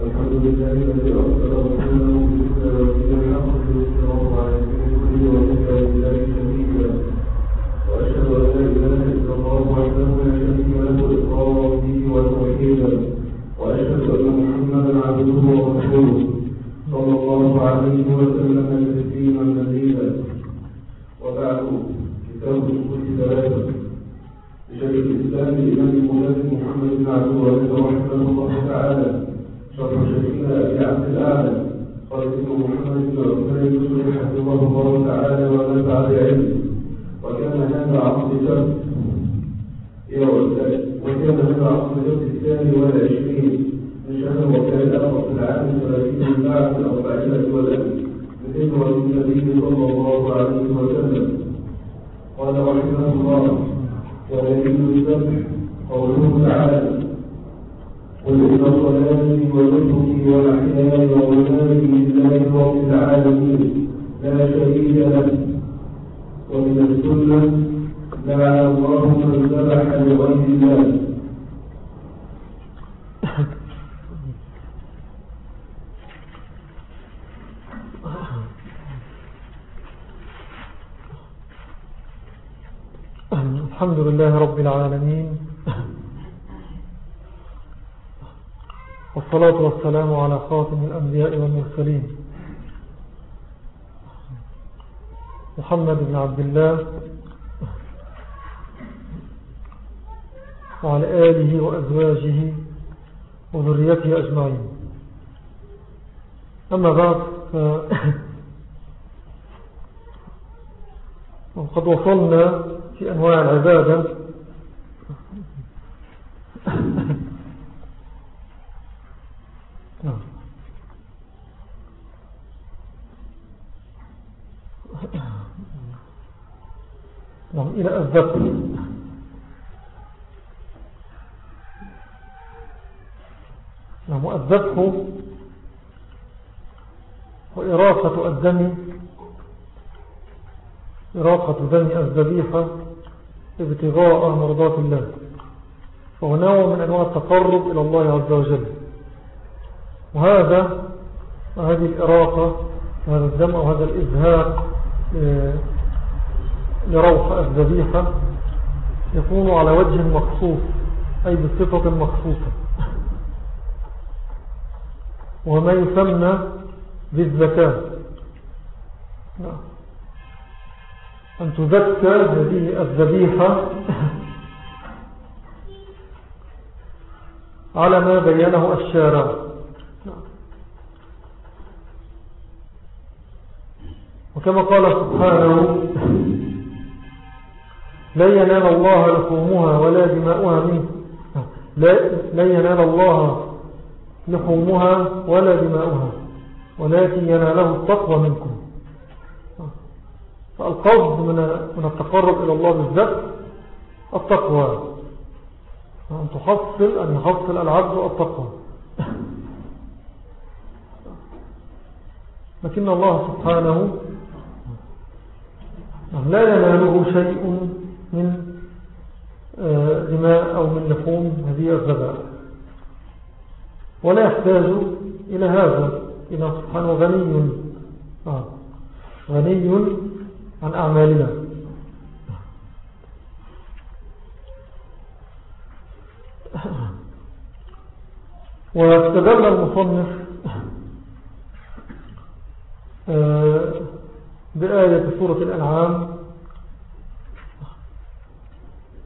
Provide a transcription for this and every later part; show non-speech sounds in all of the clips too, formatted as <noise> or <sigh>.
الحمد لله نعم إلى الذبح نعم الذبح وإراقة الدم إراقة دم الذبيحة ابتغاء مرضات الله وهو نوع من أنواع التقرب إلى الله عز وجل وهذا وهذه الإراقة وهذا الدم وهذا الإزهاق لروح الذبيحة يكون على وجه مخصوص أي بصفة مخصوصة وما يسمى بالزكاة أن تزكى هذه الذبيحة على ما بينه الشارع. وكما قال سبحانه لا ينال الله لحومها ولا دماؤها منه. لا ينال الله لحومها ولا دماؤها ولكن يناله التقوى منكم. فالقصد من التقرب إلى الله بالذات التقوى. أن تحصل أن يحصل العبد التقوى. لكن الله سبحانه لا يناله شيء من دماء أو من لحوم هذه الزبائن ولا يحتاج إلى هذا إلى سبحانه غني آه غني عن أعمالنا. <clears throat> واستدل المصنف بآية سورة الأنعام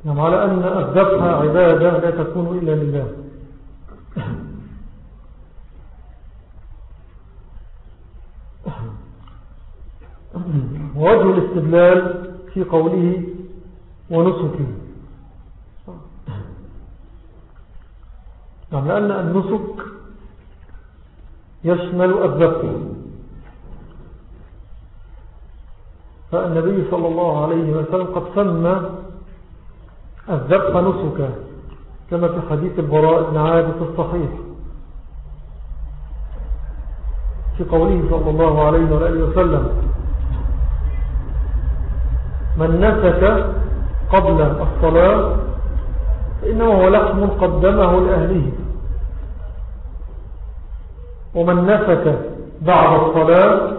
نعم على أن الذبح عبادة لا تكون إلا لله. ووجه الاستدلال في قوله ونسكه نعم لأن النسك يشمل الذبح فالنبي صلى الله عليه وسلم قد سمى الذبح نسكا كما في حديث البراء بن عابد الصحيح. في قوله صلى الله عليه وآله وسلم من نسك قبل الصلاة فإنه هو لحم قدمه لأهله. ومن نفك بعد الصلاة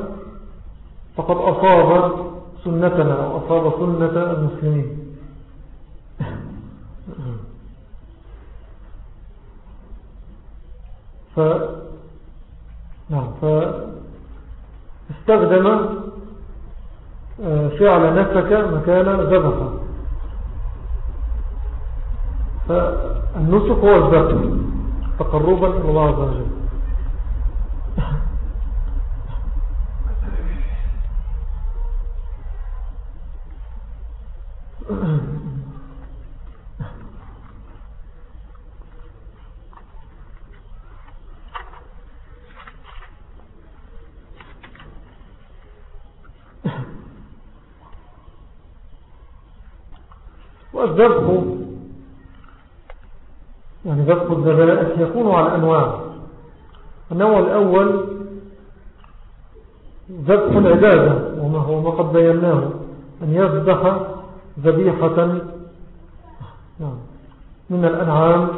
فقد أصاب سنتنا وأصاب سنة المسلمين. ف نعم فاستخدم آه، فعل نفك مكان ذبح فالنسك هو الذبح تقربا إلى الله عز وجل والذبح يعني ذبح الذبائح يكون على أنواع النوع الأول ذبح العبادة وما هو ما قد بيناه أن يذبح ذبيحة نعم، من الأنعام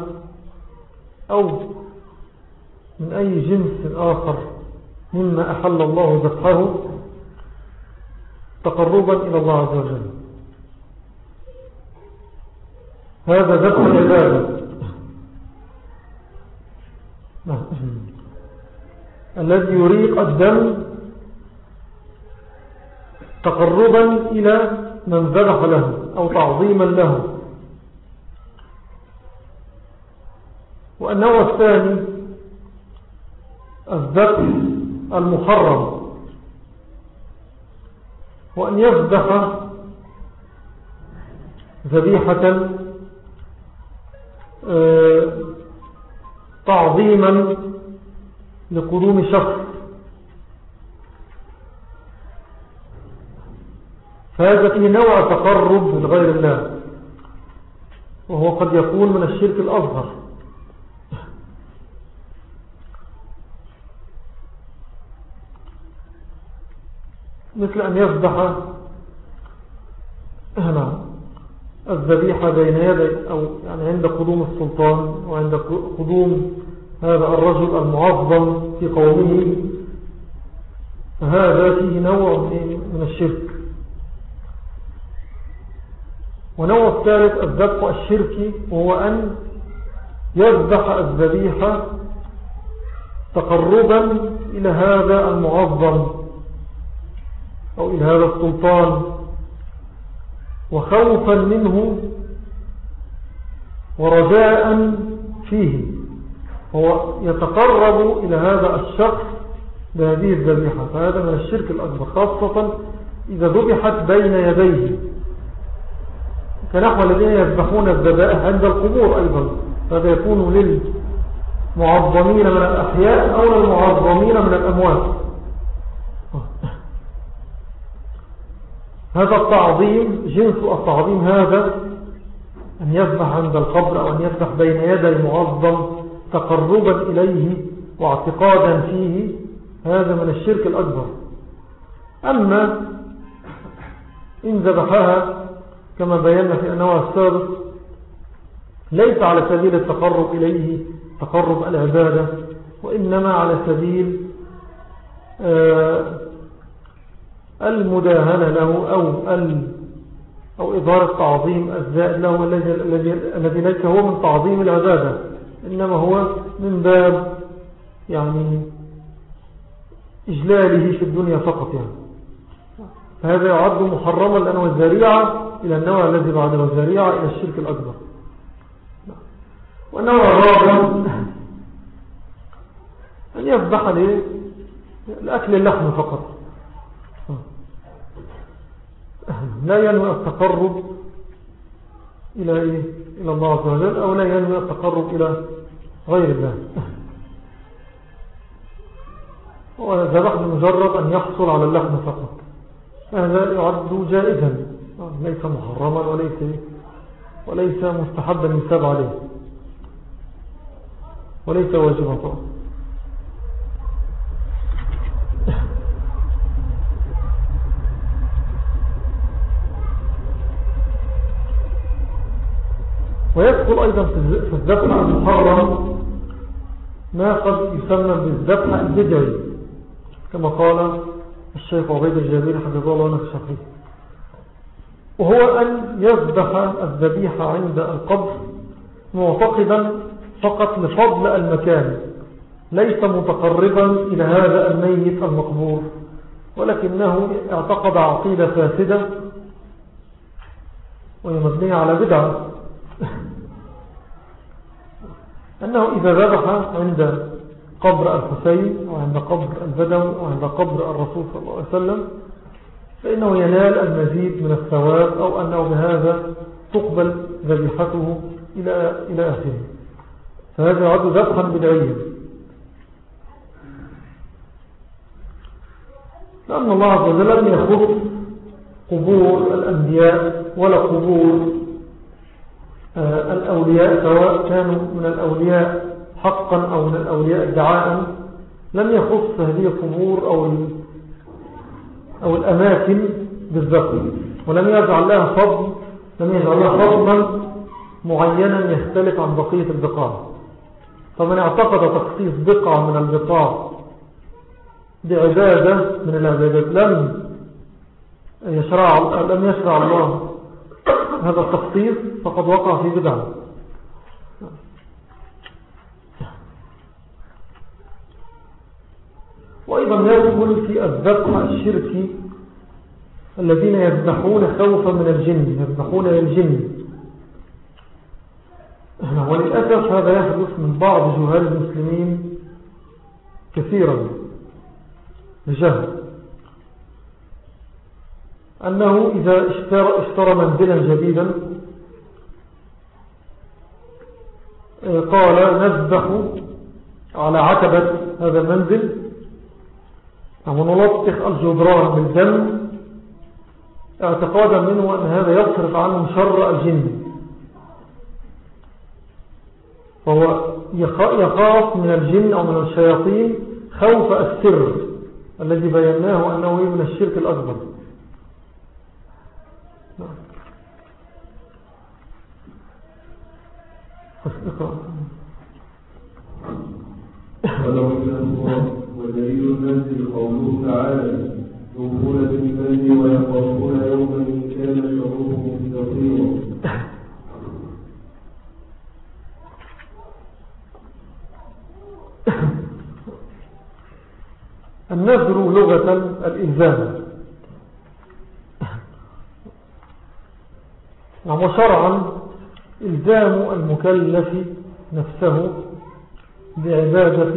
أو من أي جنس آخر مما أحل الله ذبحه تقربا إلى الله عز وجل هذا ذبح العبادة نعم. الذي يريق الدم تقربا إلى من ذبح له أو تعظيما له. والنوع الثاني الذبح المحرم. وأن يذبح ذبيحة آه، تعظيما لقدوم شخص. فهذا فيه نوع تقرب لغير الله وهو قد يكون من الشرك الأصغر مثل أن يفضح هنا الذبيحة بين يدي أو يعني عند قدوم السلطان وعند قدوم هذا الرجل المعظم في قومه فهذا فيه نوع من الشرك. ونوع الثالث الذبح الشركي وهو أن يذبح الذبيحة تقربا إلى هذا المعظم أو إلى هذا السلطان. وخوفا منه ورجاء فيه. هو يتقرب إلى هذا الشخص بهذه الذبيحة. فهذا من الشرك الأكبر خاصة إذا ذبحت بين يديه. كنحو الذين يذبحون الذبائح عند القبور أيضا هذا يكون للمعظمين من الأحياء أو للمعظمين من الأموات. هذا التعظيم جنس التعظيم هذا أن يذبح عند القبر أو أن يذبح بين يدي المعظم تقربا إليه واعتقادا فيه هذا من الشرك الأكبر. أما إن ذبحها كما بينا في النوع السابق ليس على سبيل التقرب إليه تقرب العبادة وإنما على سبيل آه، المداهنة له أو أو إظهار تعظيم الزائد له الذي ليس هو من تعظيم العبادة إنما هو من باب يعني إجلاله في الدنيا فقط يعني. فهذا يعد محرما لأنه الزريعة إلى النوع الذي بعده الزريعة إلى الشرك الأكبر. والنوع الرابع أن يفضح لأكل اللحم فقط. لا ينوي التقرب إلى, إيه؟ إلى الله عز وجل أو لا ينوي التقرب إلى غير الله. وذبح بمجرد أن يحصل على اللحم فقط. هذا يعد جائزا. ليس محرما وليس وليس مستحبا يساب عليه وليس واجبا طبعا ويدخل أيضا في الذبح المحرم ما قد يسمى بالذبح البدعي كما قال الشيخ عبيد الجابير حفظه الله عنه في وهو أن يذبح الذبيحة عند القبر معتقدا فقط لفضل المكان ليس متقربا إلى هذا الميت المقبور ولكنه اعتقد عقيدة فاسدة وهي مبنية على بدعة. <laughs> أنه إذا ذبح عند قبر الحسين وعند قبر البدو وعند قبر الرسول صلى الله عليه وسلم فإنه ينال المزيد من الثواب أو أنه بهذا تقبل ذبيحته إلى, إلى آخره. فهذا يعد ذبحا بدعيا. لأن الله عز وجل لم يخص قبور الأنبياء ولا قبور آه، الأولياء سواء كانوا من الأولياء حقا أو من الأولياء ادعاء. لم يخص هذه القبور أو, أو الأماكن بالذكر ولم يجعل لها فضل لم يجعل لها فضلا معينا يختلف عن بقية البقاع فمن اعتقد تخصيص بقعة من البقاع بعبادة من العبادات لم يشرع, لم يشرع الله هذا التخصيص فقد وقع في بدعة. وأيضا يدخل في الذبح الشركي الذين يذبحون خوفا من الجن يذبحون للجن. وللأسف هذا يحدث من بعض جهال المسلمين كثيرا. بجهل أنه إذا اشترى, اشترى منزلا جديدا قال نذبح على عتبة هذا المنزل. ونلطخ الجدران بالدم اعتقادا منه أن هذا يصرف عنه شر الجن. فهو يخاف من الجن أو من الشياطين خوف السر الذي بيناه أنه من الشرك الأكبر. ولو ودليل الناس قوله تعالى يوفون بالناس ويخافون يوما كان شره مستطيرا النذر لغة الإلزام وشرعا إلزام المكلف نفسه بعبادة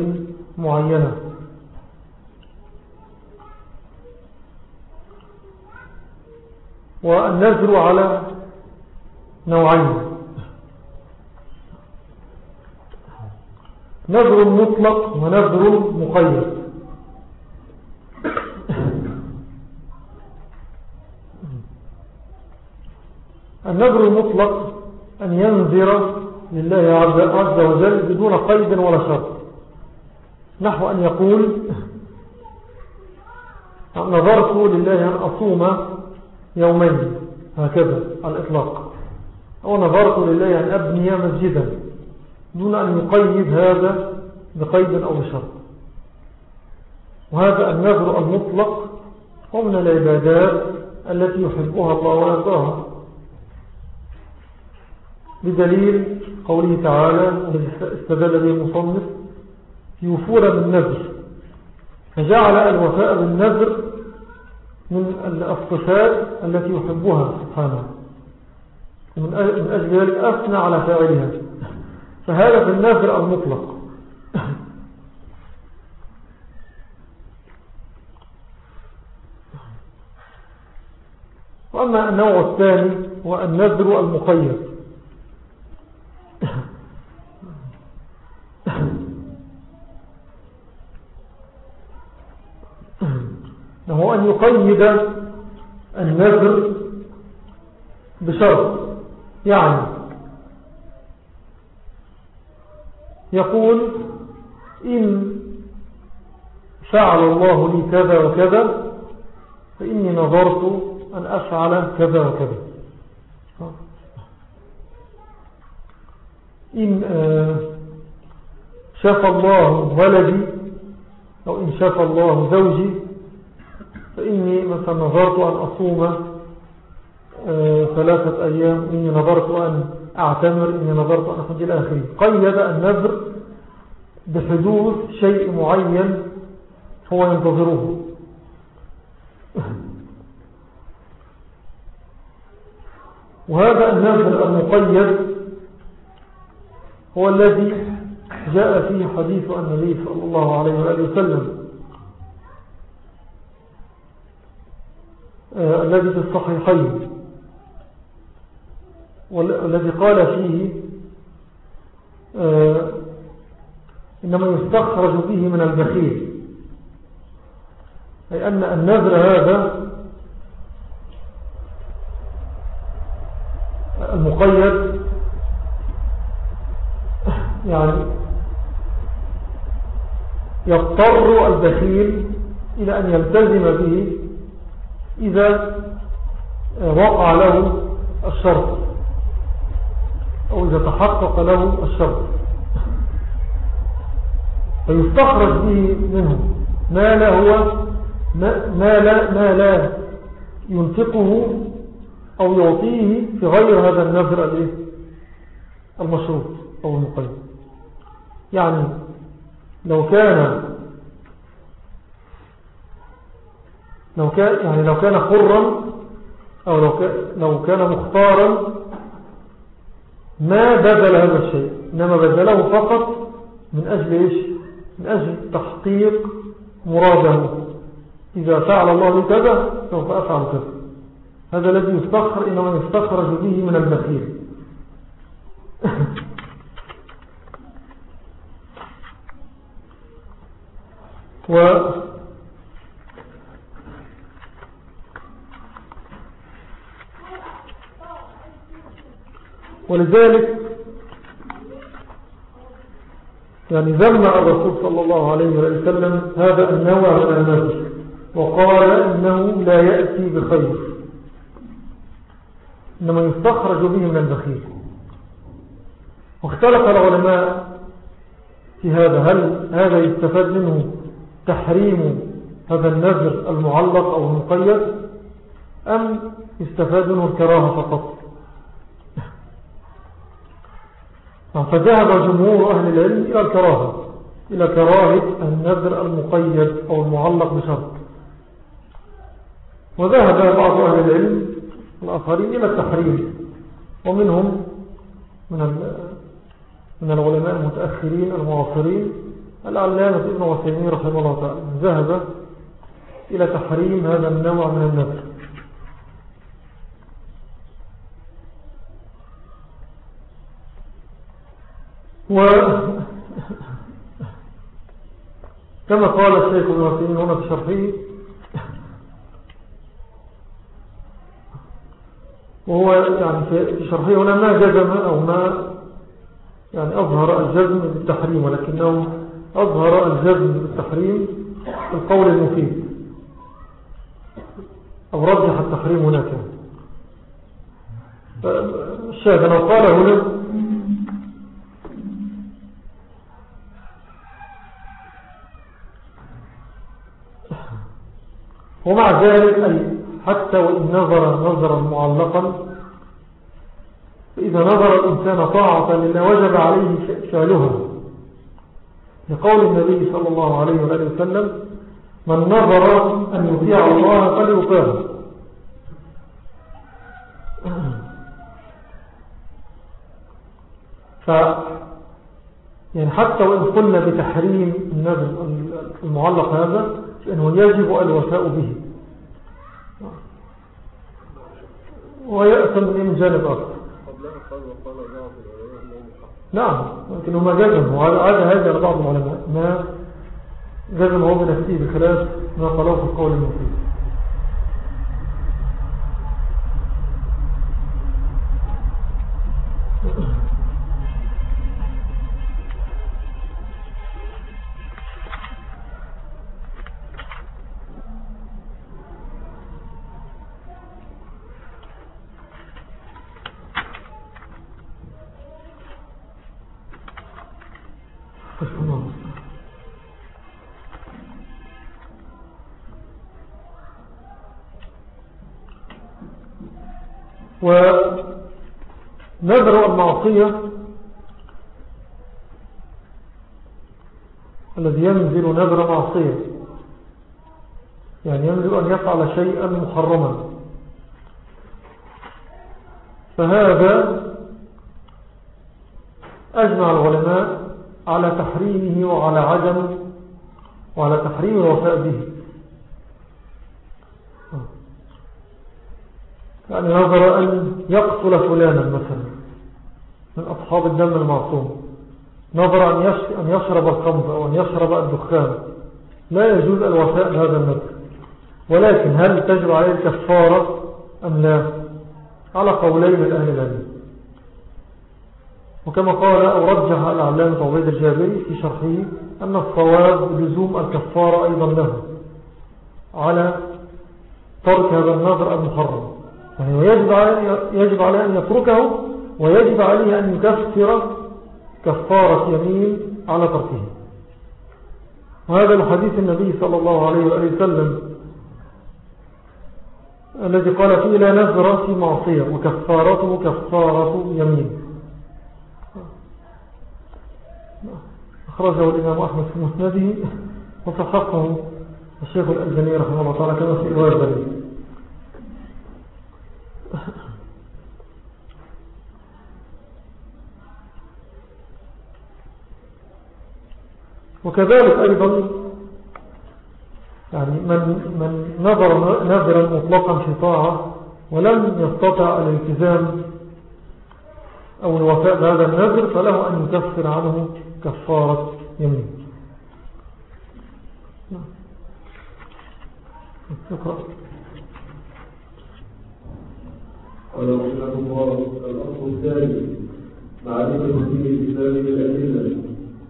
معينة. والنذر على نوعين. نذر مطلق ونذر مقيد. النذر المطلق أن ينذر لله عز وجل بدون قيد ولا شرط. نحو أن يقول نظرت لله أن أصوم يومين هكذا على الإطلاق. أو نظرت لله أن أبني مسجدا دون أن يقيد هذا بقيد أو بشرط. وهذا النذر المطلق هو من العبادات التي يحبها الله ويرضاها. بدليل قوله تعالى استدل به المصنف يوفون بالنذر فجعل الوفاء بالنذر من الصفات التي يحبها سبحانه. من أجل ذلك أثنى على فاعلها. فهذا في النذر المطلق. وأما النوع الثاني هو النذر المقيد. هو أن يقيد النذر بشرط. يعني يقول إن فعل الله لي كذا وكذا فإني نظرت أن أفعل كذا وكذا. إن آه، شاف الله ولدي أو إن شاف الله زوجي فإني مثلا نظرت أن أصوم آه، ثلاثة أيام إني نظرت أن أعتمر إني نظرت أن أخذ الآخرين قيد النذر بحدوث شيء معين هو ينتظره. <laughs> وهذا النذر المقيد هو الذي جاء فيه حديث النبي صلى الله عليه وآله وسلم آه، الذي في الصحيحين. والذي قال فيه آه، إنما يستخرج به من البخيل. أي أن النذر هذا المقيد يعني يضطر البخيل إلى أن يلتزم به إذا وقع له الشرط أو إذا تحقق له الشرط. فيستخرج به منه ما لا هو ما لا, ما لا ينفقه أو يعطيه في غير هذا النذر المشروط أو المقيد. يعني لو كان لو كان يعني لو كان حرا أو لو كان, لو كان مختارا ما بذل هذا الشيء. إنما بذله فقط من أجل إيش؟ من أجل تحقيق مراده. إذا فعل الله كذا سوف أفعل كذا. هذا الذي يستخر إنما يستخرج به من البخيل <laughs> و ولذلك يعني ذم الرسول صلى الله عليه وسلم هذا النوع من النذر وقال إنه لا يأتي بخير إنما يستخرج به من البخيل. واختلف العلماء في هذا هل هذا يستفاد منه تحريم هذا النذر المعلق أو المقيد أم يستفاد منه الكراهة فقط؟ فذهب جمهور أهل العلم إلى الكراهة إلى كراهة النذر المقيد أو المعلق بشرط. وذهب بعض أهل العلم الآخرين إلى التحريم ومنهم من من العلماء المتأخرين المعاصرين العلامة ابن وسيمين رحمه الله تعالى. ذهب إلى تحريم هذا النوع من النذر. و كما قال الشيخ ابن وسيمين هنا في شرحه. وهو يعني في شرحه هنا ما جزم أو ما يعني أظهر الجزم بالتحريم ولكنه أظهر الجزم بالتحريم في القول المفيد. أو رجح التحريم هناك. الشاهد لو قال هنا ومع ذلك حتى وإن نظر نظرا معلقا فإذا نظر الإنسان طاعة لله وجب عليه فعلها. لقول النبي صلى الله عليه وآله وسلم من نظر أن يطيع الله فليطيعه. ف يعني حتى وإن قلنا بتحريم النذر المعلق هذا لأنه يجب الوفاء به. ويأثم من جانب أكثر نعم لكن هما جزم وعلى هذا لبعض العلماء. ما جزموا بنفسه بخلاف ما قالوه في القول المفيد. ونذر المعصية الذي ينزل نذر معصية. يعني ينزل أن يفعل شيئا محرما. فهذا أجمع العلماء على تحريمه وعلى عدم وعلى تحريم الوفاء به. يعني نظر أن يقتل فلانا مثلا من أصحاب الدم المعصوم. نظر أن يشرب الخمر أو أن يشرب الدخان. لا يجوز الوفاء بهذا النظر ولكن هل تجب عليه الكفارة أم لا؟ على قولين من أهل العلم. وكما قال أو رجح الأعلام طويل الجابري في شرحه أن الصواب لزوم الكفارة أيضا له على ترك هذا النظر المحرم. يعني يجب عليه, أن يتركه ويجب عليه أن يكفر كفارة يمين على تركه. وهذا الحديث النبي صلى الله عليه وآله وسلم الذي قال فيه لا نذر في معصية وكفارته كفارة يمين. أخرجه الإمام أحمد في مسنده وصحقه الشيخ الألباني رحمه الله تعالى كما في الوازل <laughs> وكذلك أيضا يعني من, من نظر نظرا مطلقا في طاعة ولم يستطع الالتزام أو الوفاء بهذا النذر فله أن يكفر عنه كفارة يمين. شكرا. قال رحمه الله الأصل الثاني معرفة دين الإسلام بالأدلة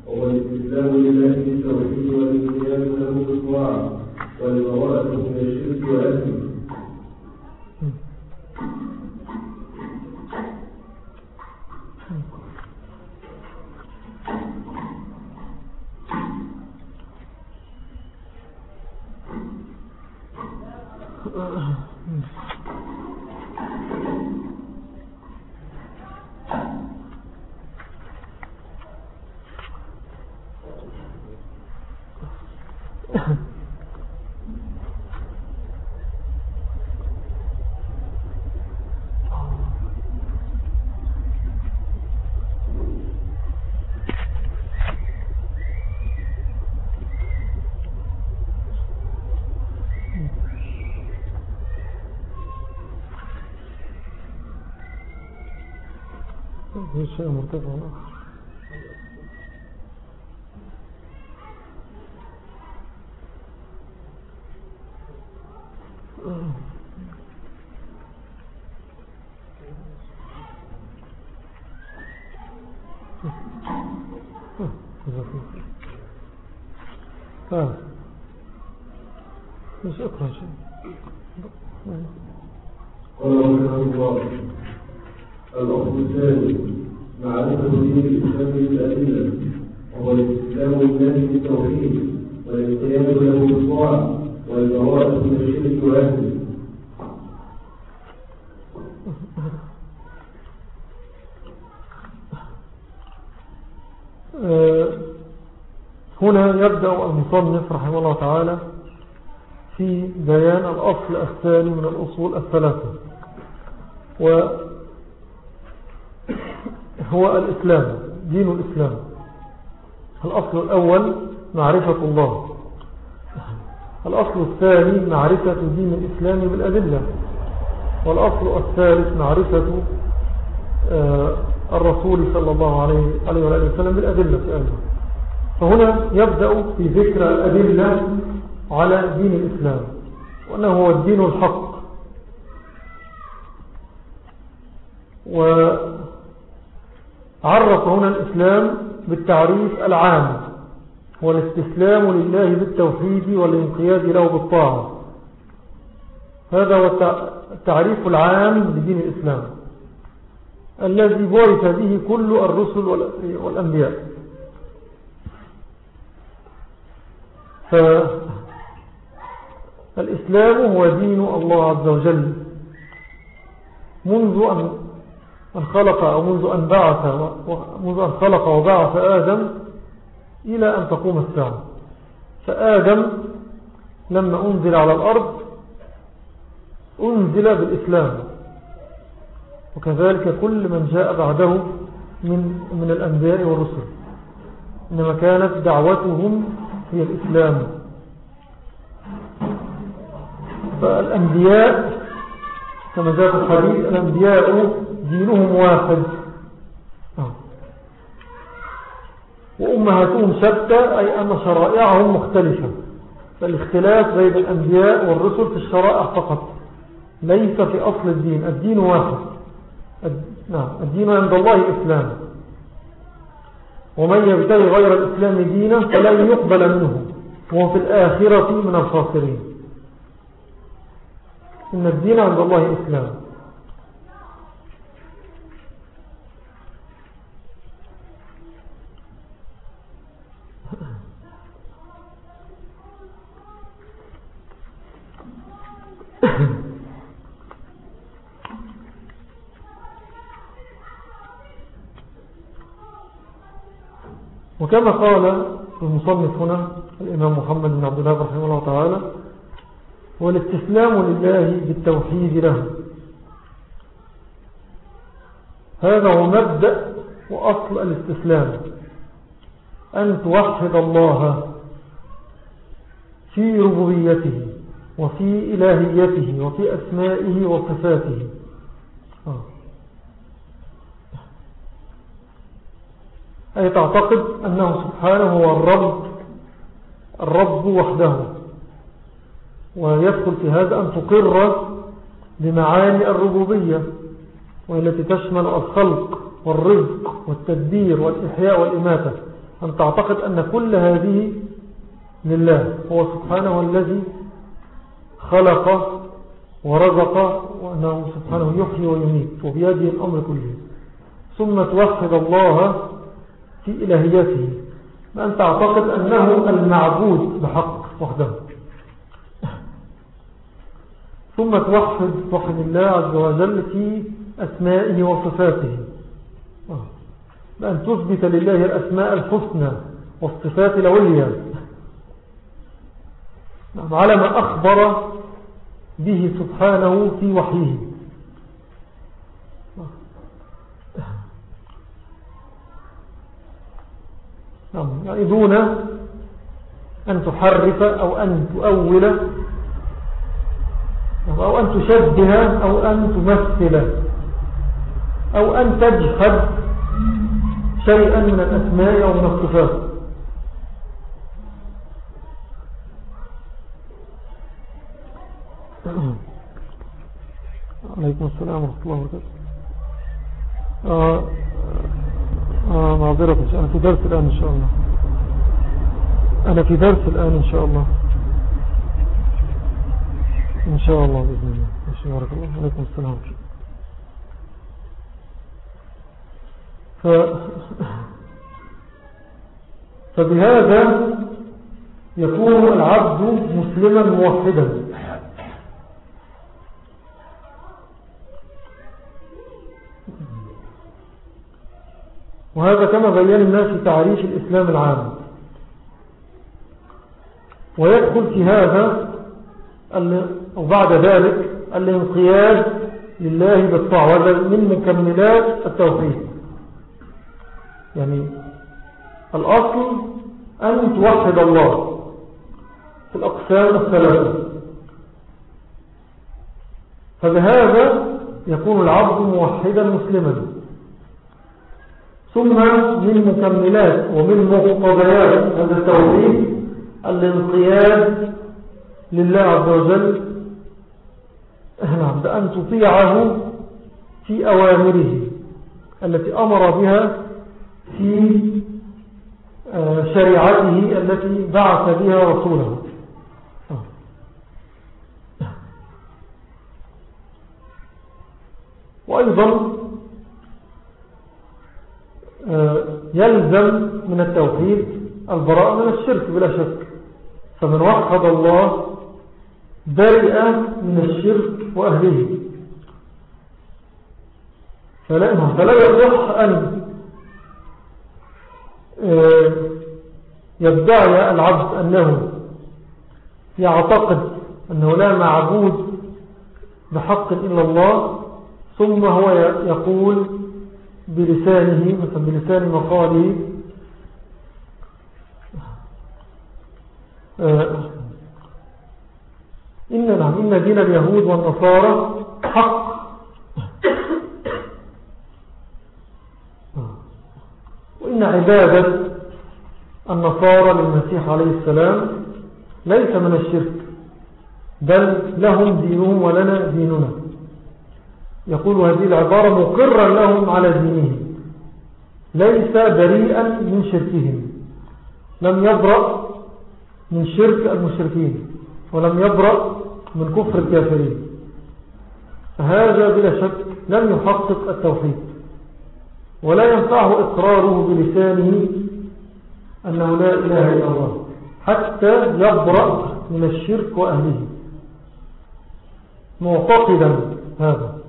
وهو الاستسلام لله بالتوحيد والانقياد له بالطاعة والبراءة من شيء مرتفع آخر آه. مش اقرأ شيء قال رحمه الله الأصل الثاني معرفة دين الإسلام بالأدلة وهو الاستسلام لله بالتوحيد والانقياد له بالطاعة والبراءة من الشرك وأهله آه، هنا يبدأ المصنف رحمه الله تعالى في بيان الأصل الثاني من الأصول الثلاثة هو الإسلام دين الإسلام. الأصل الأول معرفة الله. الأصل الثاني معرفة دين الإسلام بالأدلة. والأصل الثالث معرفة آه، الرسول صلى الله عليه وسلم بالأدلة. أيضا فهنا يبدأ في ذكر الأدلة على دين الإسلام وأنه هو الدين الحق. و عرف هنا الإسلام بالتعريف العام هو الاستسلام لله بالتوحيد والانقياد له بالطاعة. هذا هو التعريف العام لدين الإسلام الذي بعث به كل الرسل والأنبياء. فالإسلام هو دين الله عز وجل. منذ أن خلق أو منذ أن بعث منذ أن خلق وبعث آدم إلى أن تقوم الساعة. فآدم لما أنزل على الأرض أنزل بالإسلام. وكذلك كل من جاء بعده من, من الأنبياء والرسل. إنما كانت دعوتهم هي الإسلام. فالأنبياء كما جاء في الحديث الأنبياء دينهم واحد. وأمهاتهم شتى أي أن شرائعهم مختلفة. فالاختلاف بين الأنبياء والرسل في الشرائع فقط ليس في أصل الدين. الدين واحد. نعم الدين عند الله الإسلام ومن يبتغي غير الإسلام دينا فلن يقبل منه. وهو في الآخرة من الخاسرين. إن الدين عند الله الإسلام <laughs> وكما قال المصنف هنا الإمام محمد بن عبد الله رحمه الله تعالى والاستسلام لله بالتوحيد له. هذا هو مبدأ وأصل الاستسلام. أن توحد الله في ربوبيته وفي إلهيته وفي أسمائه وصفاته. آه. أي تعتقد أنه سبحانه هو الرب الرب وحده. ويدخل في هذا أن تقر بمعاني الربوبية والتي تشمل الخلق والرزق والتدبير والإحياء والإماتة. أن تعتقد أن كل هذه لله. هو سبحانه الذي خلق ورزق وأنه سبحانه يحيي ويميت وبيده الأمر كله. ثم توحد الله في إلهيته بأن تعتقد أنه المعبود بحق وحده. ثم توحد توحد الله عز وجل في أسمائه وصفاته. بأن تثبت لله الأسماء الحسنى والصفات العليا. نعم، على ما أخبر به سبحانه في وحيه. يعني دون أن تحرف أو أن تؤول أو أن تشبه أو أن تمثل أو أن تجحد شيئا من الأسماء أو من الصفات. عليكم السلام ورحمة الله وبركاته. آه معذرة أنا في درس الآن إن شاء الله. أنا في درس الآن إن شاء الله. إن شاء الله بإذن الله. الله الله عليكم السلام. ف... فبهذا يكون العبد مسلما موحدا. وهذا كما بينا في تعريف الإسلام العام. ويدخل في هذا وبعد ذلك الانقياد لله بالطاعة وهذا من مكملات التوحيد. يعني الأصل أن توحد الله في الأقسام الثلاثة. فبهذا يكون العبد موحدا مسلما. ثم من مكملات ومن مقتضيات هذا التوحيد الانقياد لله عز وجل. بأن تطيعه في أوامره التي أمر بها في آه، شريعته التي بعث بها رسوله. وأيضا آه، يلزم من التوحيد البراءة من الشرك بلا شك. فمن وحد الله برئ من الشرك وأهله. فلا, فلا يصح أن آه، يدعي العبد أنه يعتقد أنه لا معبود بحق إلا الله ثم هو يقول بلسانه مثلا بلسان مقاله. آه، إن نعم إن دين اليهود والنصارى حق. وإن عبادة النصارى للمسيح عليه السلام ليس من الشرك بل لهم دينهم ولنا ديننا. يقول هذه العبارة مقرا لهم على دينهم ليس بريئا من شركهم. لم يبرأ من شرك المشركين ولم يبرأ من كفر الكافرين. فهذا بلا شك لم يحقق التوحيد ولا ينفعه إقراره بلسانه أنه لا إله إلا الله حتى يبرأ من الشرك وأهله. معتقدا هذا.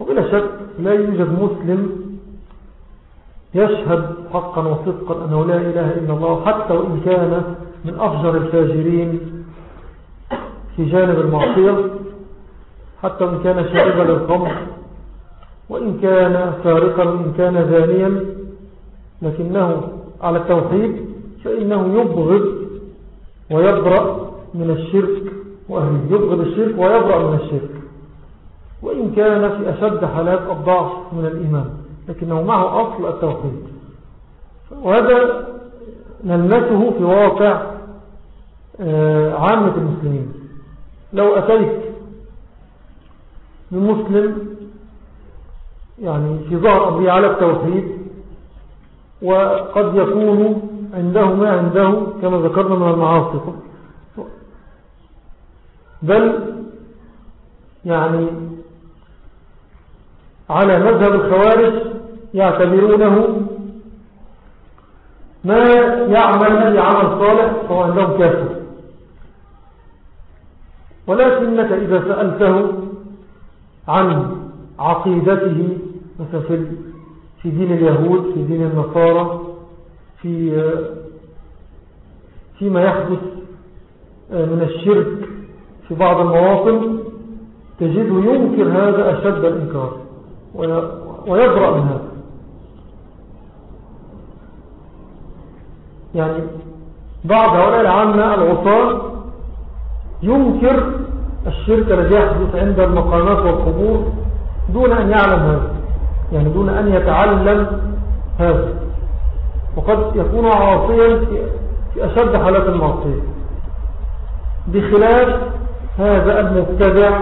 وبلا شك لا يوجد مسلم يشهد حقا وصدقا أنه لا إله إلا الله حتى وإن كان من أفجر الفاجرين في جانب المعصية حتى وإن كان شاربا للخمر وإن كان سارقا وإن كان زانيا لكنه على التوحيد فإنه يبغض ويبرأ من الشرك وأهله يبغض الشرك ويبرأ من الشرك. وإن كان في أشد حالات الضعف من الإيمان لكنه معه أصل التوحيد. وهذا نلمسه في واقع آه، عامة المسلمين. لو أتيت من مسلم يعني في ظهر أمري على التوحيد وقد يكون عنده ما عنده كما ذكرنا من المعاصي. بل يعني على مذهب الخوارج يعتبرونه ما يعمل أي عمل صالح فهو عندهم كافر. ولكنك إذا سألته عن عقيدته مثلا في في دين اليهود في دين النصارى في فيما يحدث من الشرك في بعض المواطن تجده ينكر هذا أشد الإنكار. ويبرأ من هذا يعني بعض هؤلاء العامة العصار ينكر الشرك الذي يحدث عند المقامات والقبور دون أن يعلم هذا. يعني دون أن يتعلم هذا. وقد يكون عاصيا في أشد حالات المعصية. بخلاف هذا المبتدع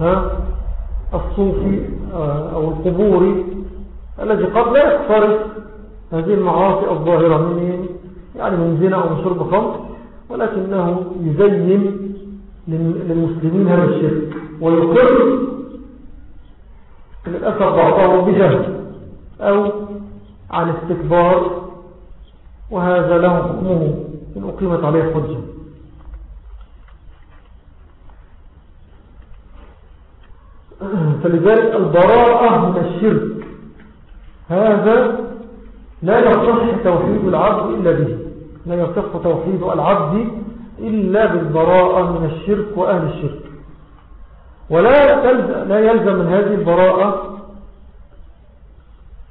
ها الصوفي آه، أو القبوري الذي قد لا يكفر هذه المعاصي الظاهرة من يعني من زنا أو من شرب خمر ولكنه يزين للمسلمين هذا الشرك ويقر للأسف بعضهم بجهل أو عن استكبار وهذا له حكمه إن أقيمت عليه حجة. <clears throat> فلذلك البراءة من الشرك. هذا لا يصح توحيد العبد إلا به. لا يصح توحيد العبد إلا بالبراءة من الشرك وأهل الشرك. ولا لا يلزم من هذه البراءة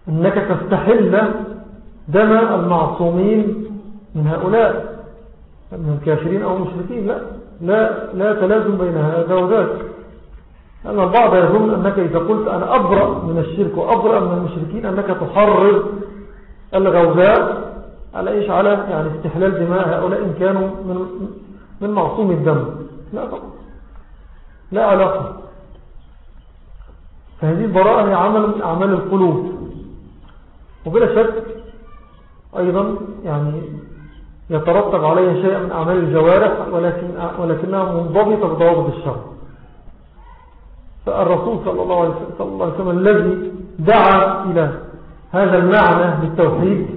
أنك تستحل دم المعصومين من هؤلاء من الكافرين أو المشركين. لا لا, لا تلازم بين هذا وذاك. لأن البعض يظن أنك إذا قلت أنا أبرأ من الشرك وأبرأ من المشركين أنك تحرر الغوزاء على إيش؟ على يعني استحلال دماء هؤلاء إن كانوا من, من معصوم الدم. لا طبعا. لا علاقة. فهذه البراءة هي عمل من أعمال القلوب. وبلا شك أيضا يعني يترتب عليها شيء من أعمال الجوارح ولكن ولكنها منضبطة بضوابط الشرع. فالرسول صلى الله عليه وسلم الذي دعا إلى هذا المعنى للتوحيد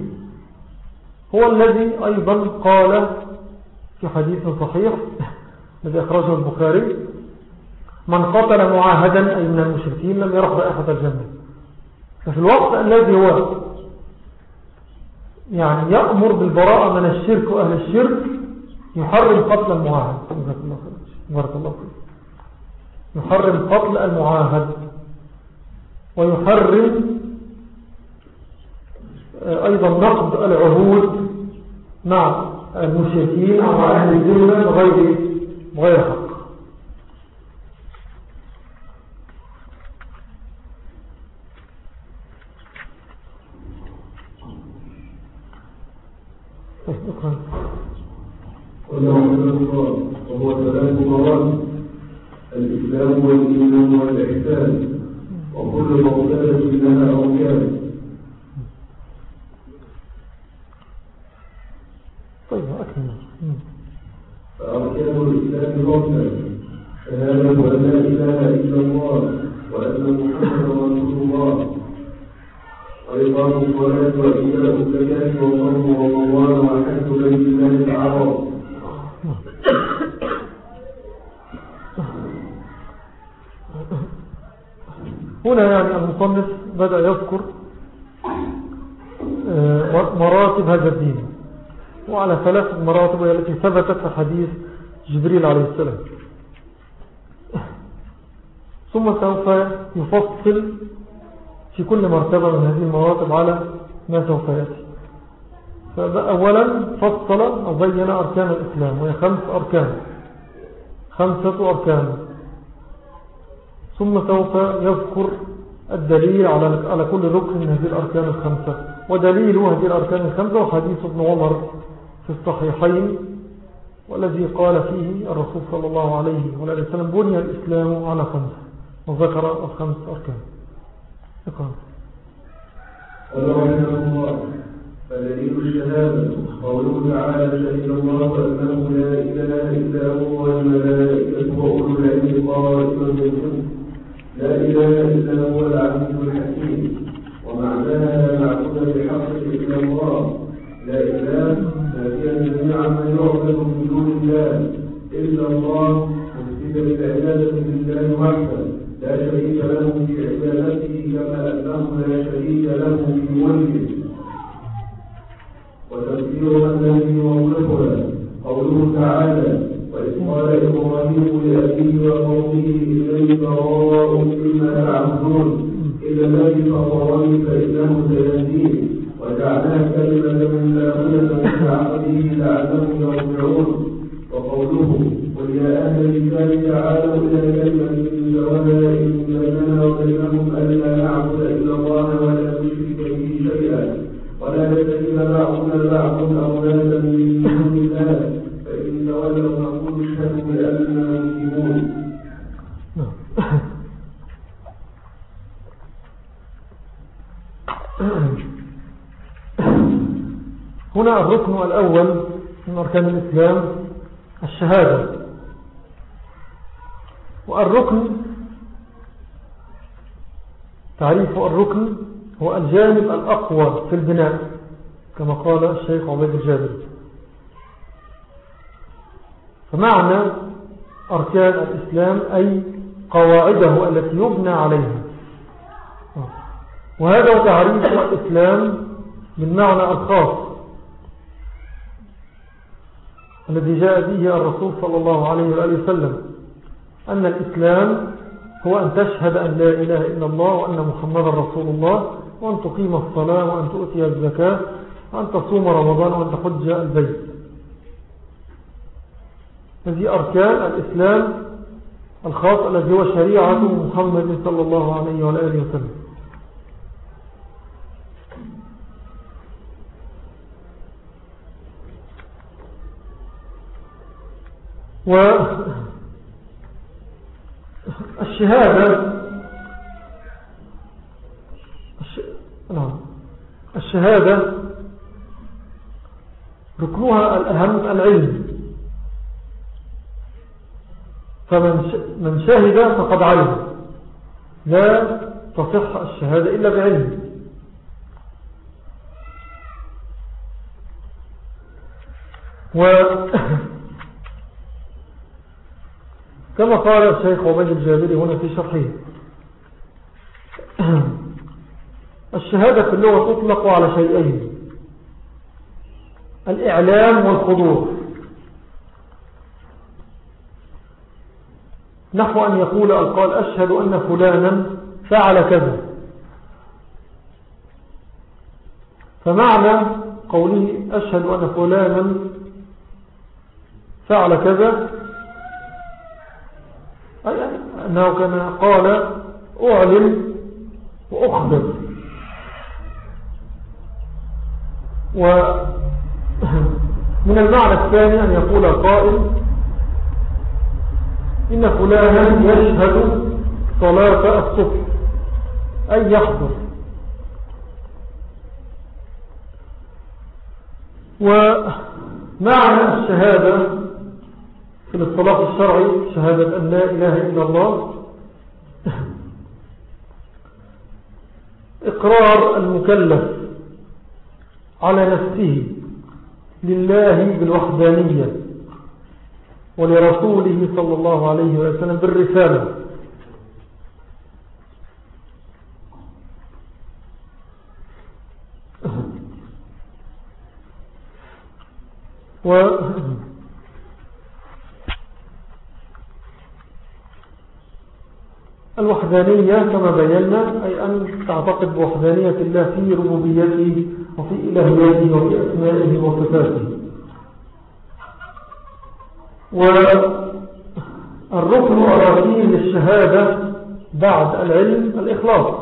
هو الذي أيضا قال في حديث صحيح <laughs> الذي أخرجه البخاري من قتل معاهدا أي من المشركين لم يرح رائحة الجنة. ففي الوقت الذي هو يعني يأمر بالبراءة من الشرك وأهل الشرك يحرم قتل المعاهد. بارك الله فيك. يحرم قتل المعاهد ويحرم آه، أيضا نقض العهود مع المشركين أو مع أهل الذمة بغير بغير حق. وهو ثلاث مرات الإسلام والإيمان والإحسان وكل مقتدة لها أركان طيب أكمل فأركان الإسلام خمسة شهادة أن لا إله إلا الله وأن محمدا رسول الله وإقام الصلاة وإيتاء الزكاة وصوم رمضان وحج بيت الله الحرام هنا يعني المصنف بدأ يذكر آه، مراتب هذا الدين. وعلى ثلاث مراتب التي ثبتت في حديث جبريل عليه السلام. ثم سوف يفصل في كل مرتبة من هذه المراتب على ما سوف يأتي. فأولا فصل أو بين أركان الإسلام وهي خمس أركان. خمسة أركان. ثم سوف يذكر الدليل على كل ركن من هذه الأركان الخمسة. ودليل هذه الأركان الخمسة وحديث ابن عمر في الصحيحين والذي قال فيه الرسول صلى الله عليه وسلم بني الإسلام على خمسة وذكر الخمس أركان. اقرأ الله فدليل الشهادة قوله تعالى شهد الله أنه لا إله إلا هو والملائكة وأولو العلم قائما لا إله إلا هو العزيز الحكيم. ومعناها لا معبود بحق إلا الله. لا إله نافيا جميع ما يعبد من دون الله. إلا الله. مثبتا العبادة لله وحده لا شريك له في عبادته كما أنه لا شريك له في ملكه وتفسير الذي موقفها قوله تعالى وإذ قال إبراهيم لأبيه وقومه إنني براء مما تعبدون إلا الذي فطرني فإنه سيهدين وجعلها كلمة باقية في عقله لعلهم يرجعون وقوله قل يا أهل الكتاب تعالوا إلى كلمة سواء بيننا وبينهم ألا نعبد إلا الله ولا نشرك به شيئا ولا يتخذ بعضنا بعضا أولادا من دون الله فإن تولوا مسلمون هنا الركن الأول من أركان الإسلام الشهادة. والركن تعريف الركن هو الجانب الأقوى في البناء كما قال الشيخ عبيد الجابر. فمعنى أركان الإسلام أي قواعده التي يبنى عليها. وهذا تعريف الإسلام بالمعنى الخاص الذي جاء به الرسول صلى الله عليه وآله وسلم أن الإسلام هو أن تشهد أن لا إله إلا الله وأن محمد رسول الله وأن تقيم الصلاة وأن تؤتي الزكاة وأن تصوم رمضان وأن تحج البيت. هذه أركان الإسلام الخاص الذي هو شريعة محمد صلى الله عليه وآله وسلم. والشهادة نعم الشهادة ركنها الأهم العلم. فمن شاهد فقد علم. لا تصح الشهادة إلا بعلم. و <coughs> كما قال الشيخ عبيد الجابري هنا في شرحه. <coughs> الشهادة في اللغة تطلق على شيئين. الإعلام والخضوع نحو أن يقول القال أشهد أن فلانا فعل كذا. فمعنى قوله أشهد أن فلانا فعل كذا أي أنه كان قال أعلم وأخبر. ومن المعنى الثاني أن يقول القائل إن فلانا يشهد صلاة الصبح أي يحضر. ومعنى الشهادة في الاصطلاح الشرعي شهادة أن لا إله إلا الله. إقرار المكلف على نفسه لله بالوحدانية. ولرسوله صلى الله عليه وسلم بالرسالة. و الوحدانية كما بينا أي أن تعتقد بوحدانية الله في ربوبيته وفي إلهيته وفي أسمائه وصفاته. والركن الرئيسي للشهادة بعد العلم الإخلاص.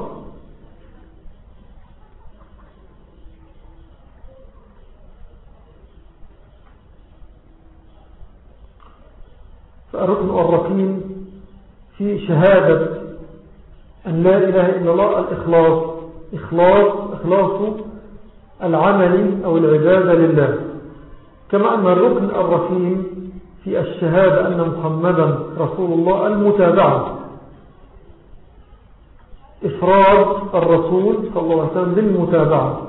فالركن الركين في شهادة أن لا إله إلا الله الإخلاص. إخلاص إخلاص العمل أو العبادة لله. كما أن الركن الركين في الشهادة أن محمدا رسول الله المتابعة. إفراد الرسول صلى الله عليه وسلم بالمتابعة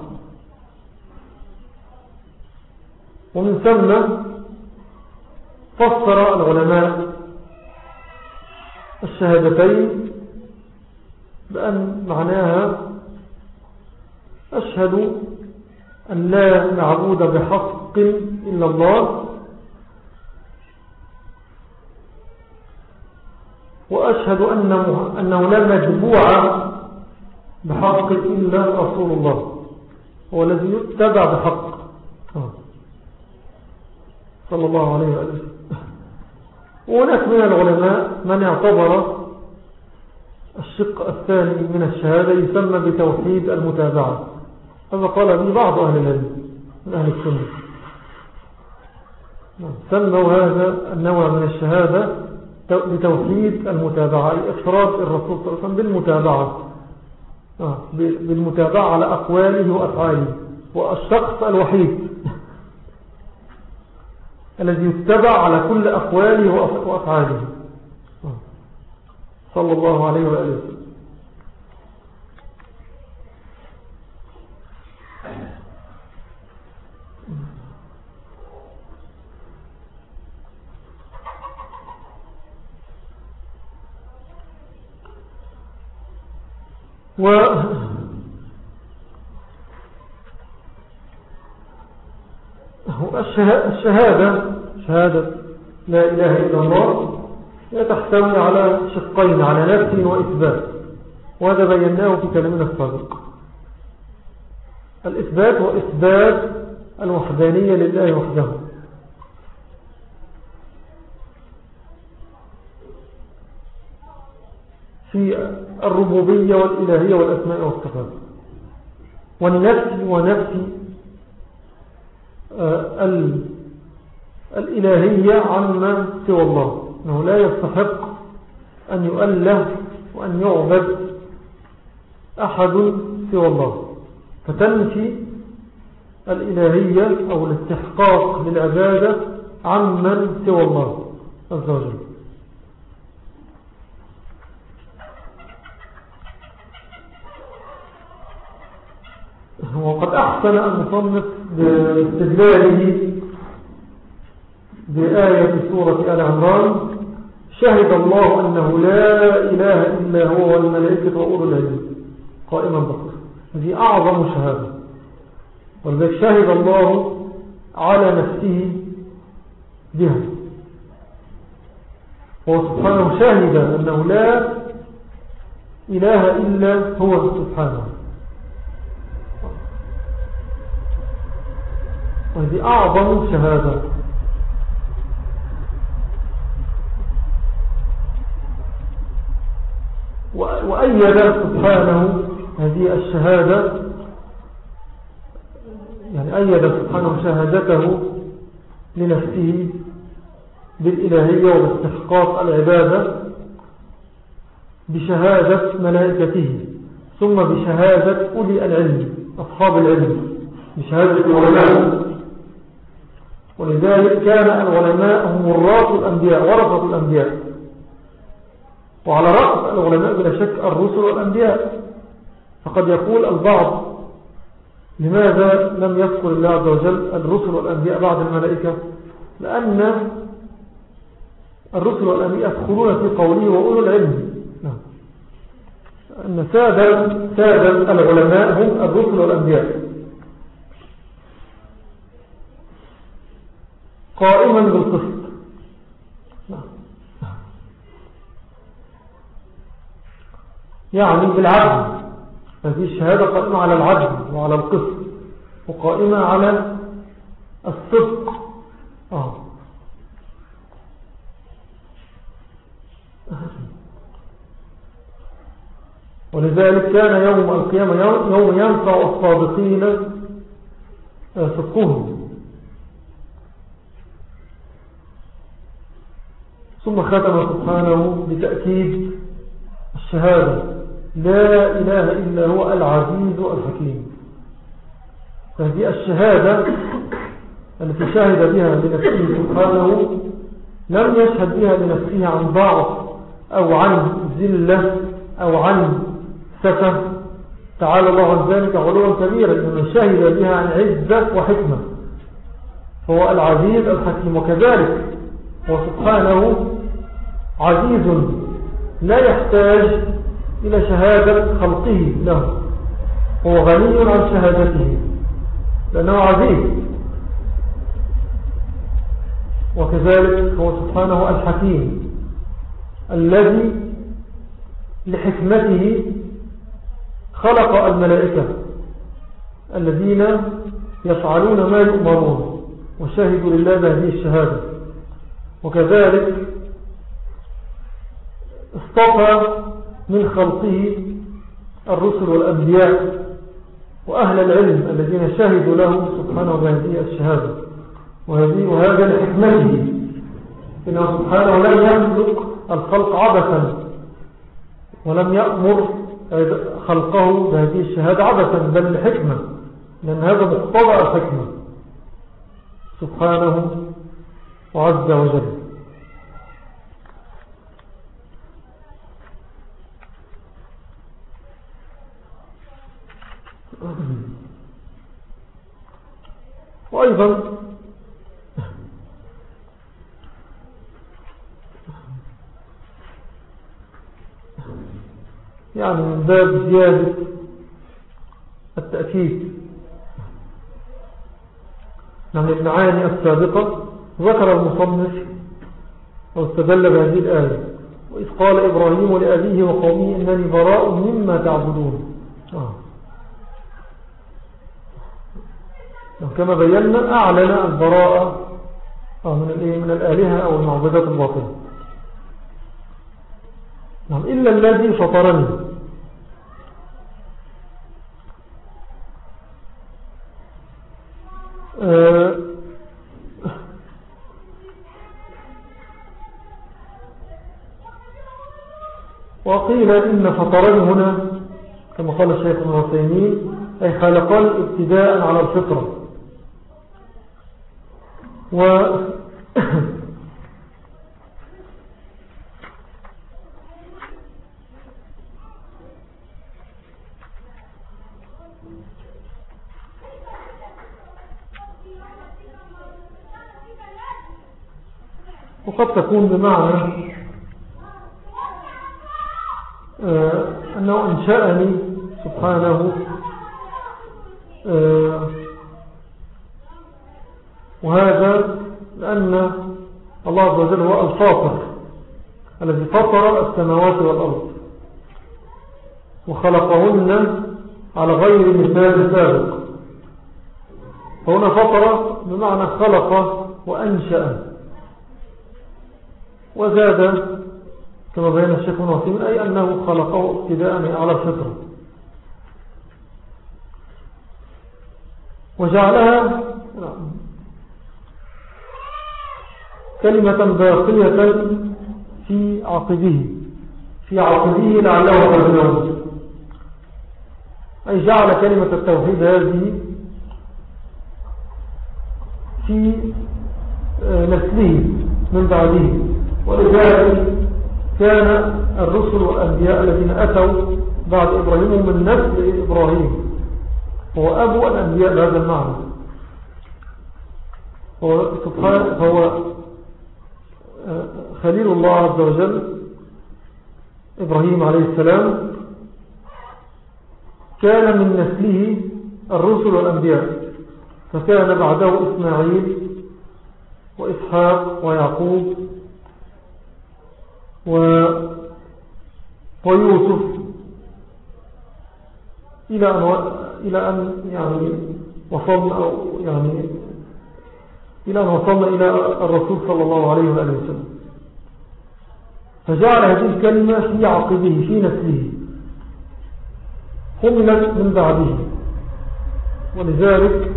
ومن ثم فسر العلماء الشهادتين بأن معناها أشهد أن لا معبود بحق إلا الله وأشهد أنه, أنه لا مجبوع بحق إلا رسول الله هو الذي يتبع بحق. صلى الله عليه وآله وهناك من العلماء من اعتبر الشق الثاني من الشهادة يسمى بتوحيد المتابعة. هذا قال به بعض أهل العلم من أهل السنة. سموا هذا النوع من الشهادة بتوحيد المتابعة إفراد الرسول صلى الله عليه وسلم بالمتابعة. آه، بالمتابعة على أقواله وأفعاله. والشخص الوحيد <laughs> الذي يتبع على كل أقواله وأفعاله. آه، صلى الله عليه وآله و الشهادة شهادة لا إله إلا الله تحتوي على شقين على نفس وإثبات وهذا بيناه في كلامنا السابق. الإثبات وإثبات الوحدانية لله وحده. في الربوبية والإلهية والأسماء والصفات. والنفي ونفي آه، الإلهية عما سوى الله. أنه لا يستحق أن يؤله وأن يعبد أحد سوى الله. فتنفي الإلهية أو الاستحقاق للعبادة عمن سوى الله عز وجل. وقد أحسن المصنف باستدلاله بآية سورة آل عمران. شهد الله أنه لا إله إلا هو والملائكة وأولو العلم قائما بقر هذه أعظم شهادة. ولذلك شهد الله على نفسه بها. هو سبحانه شهد أنه لا إله إلا هو سبحانه. وهذه أعظم شهادة. وأيد سبحانه هذه الشهادة؟ يعني أيد سبحانه شهادته لنفسه بالإلهية وباستحقاق العبادة بشهادة ملائكته ثم بشهادة أولي العلم أصحاب العلم. بشهادة العلماء ولذلك كان العلماء هم وراث الأنبياء ورثة الأنبياء. وعلى رأس العلماء بلا شك الرسل والأنبياء. فقد يقول البعض لماذا لم يذكر الله عز وجل الرسل والأنبياء بعد الملائكة؟ لأن الرسل والأنبياء يدخلون في قوله وأولو العلم. نعم. أن سادة, سادة العلماء هم الرسل والأنبياء. قائما بالقسط. يعني بالعدل. هذه الشهادة قائمة على العدل وعلى القسط وقائمة على الصدق. آه. ولذلك كان يوم القيامة يوم ينفع الصادقين آه، صدقهم. ثم ختم سبحانه بتأكيد الشهادة. لا إله إلا هو العزيز الحكيم. فهذه الشهادة التي شهد بها لنفسه سبحانه لم يشهد بها لنفسه عن ضعف أو عن ذلة أو عن سفة. تعالى الله عن ذلك علوا كبيرا إنما شهد بها عن عزة وحكمة. هو العزيز الحكيم وكذلك هو سبحانه عزيز لا يحتاج إلى شهادة خلقه له. هو غني عن شهادته. لأنه عزيز. وكذلك هو سبحانه الحكيم الذي لحكمته خلق الملائكة الذين يفعلون ما يؤمرون وشهدوا لله بهذه الشهادة. وكذلك اصطفى من خلقه الرسل والأنبياء وأهل العلم الذين شهدوا له سبحانه بهذه الشهادة. وهذه وهذا لحكمته. إنه سبحانه لم يخلق الخلق عبثا ولم يأمر خلقه بهذه الشهادة عبثا بل لحكمة. لأن هذا مقتضى الحكمة. سبحانه وعز وجل. <coughs> وأيضا <coughs> يعني من باب زيادة التأكيد يعني المعاني السابقة ذكر المصنف واستدل بهذه الآية وإذ قال إبراهيم لأبيه وقومه إنني براء مما تعبدون آه. كما بينا أعلن البراءة من, من الآلهة أو المعبدات الباطلة. نعم إلا الذي فطرني أه وقيل إن فطرني هنا كما قال الشيخ المعسينين أي خلقان ابتداء على الفطرة. و وقد تكون بمعنى آه، أنه أنشأني سبحانه آه، وهذا لأن الله عز وجل هو الفاطر الذي فطر السماوات والأرض. وخلقهن على غير مثال سابق. فهنا فطر بمعنى خلق وأنشأ. وزاد كما بين الشيخ من أي أنه خلقه ابتداء على الفطرة وجعلها كلمة باقية في عقبه في عقبه لعله تبنون أي جعل كلمة التوحيد هذه في آه، نسله من بعده. ولذلك كان الرسل والأنبياء الذين أتوا بعد إبراهيم من نسل إبراهيم. هو أبو الأنبياء بهذا المعنى. هو, هو آه، خليل الله عز وجل إبراهيم عليه السلام كان من نسله الرسل والأنبياء فكان بعده إسماعيل وإسحاق ويعقوب و ويوسف إلى أن, إلى أن يعني وصلنا أو يعني إلى أن وصلنا إلى الرسول صلى الله عليه وآله وسلم. فجعل هذه الكلمة في عقبه في نسله حملت من بعده. ولذلك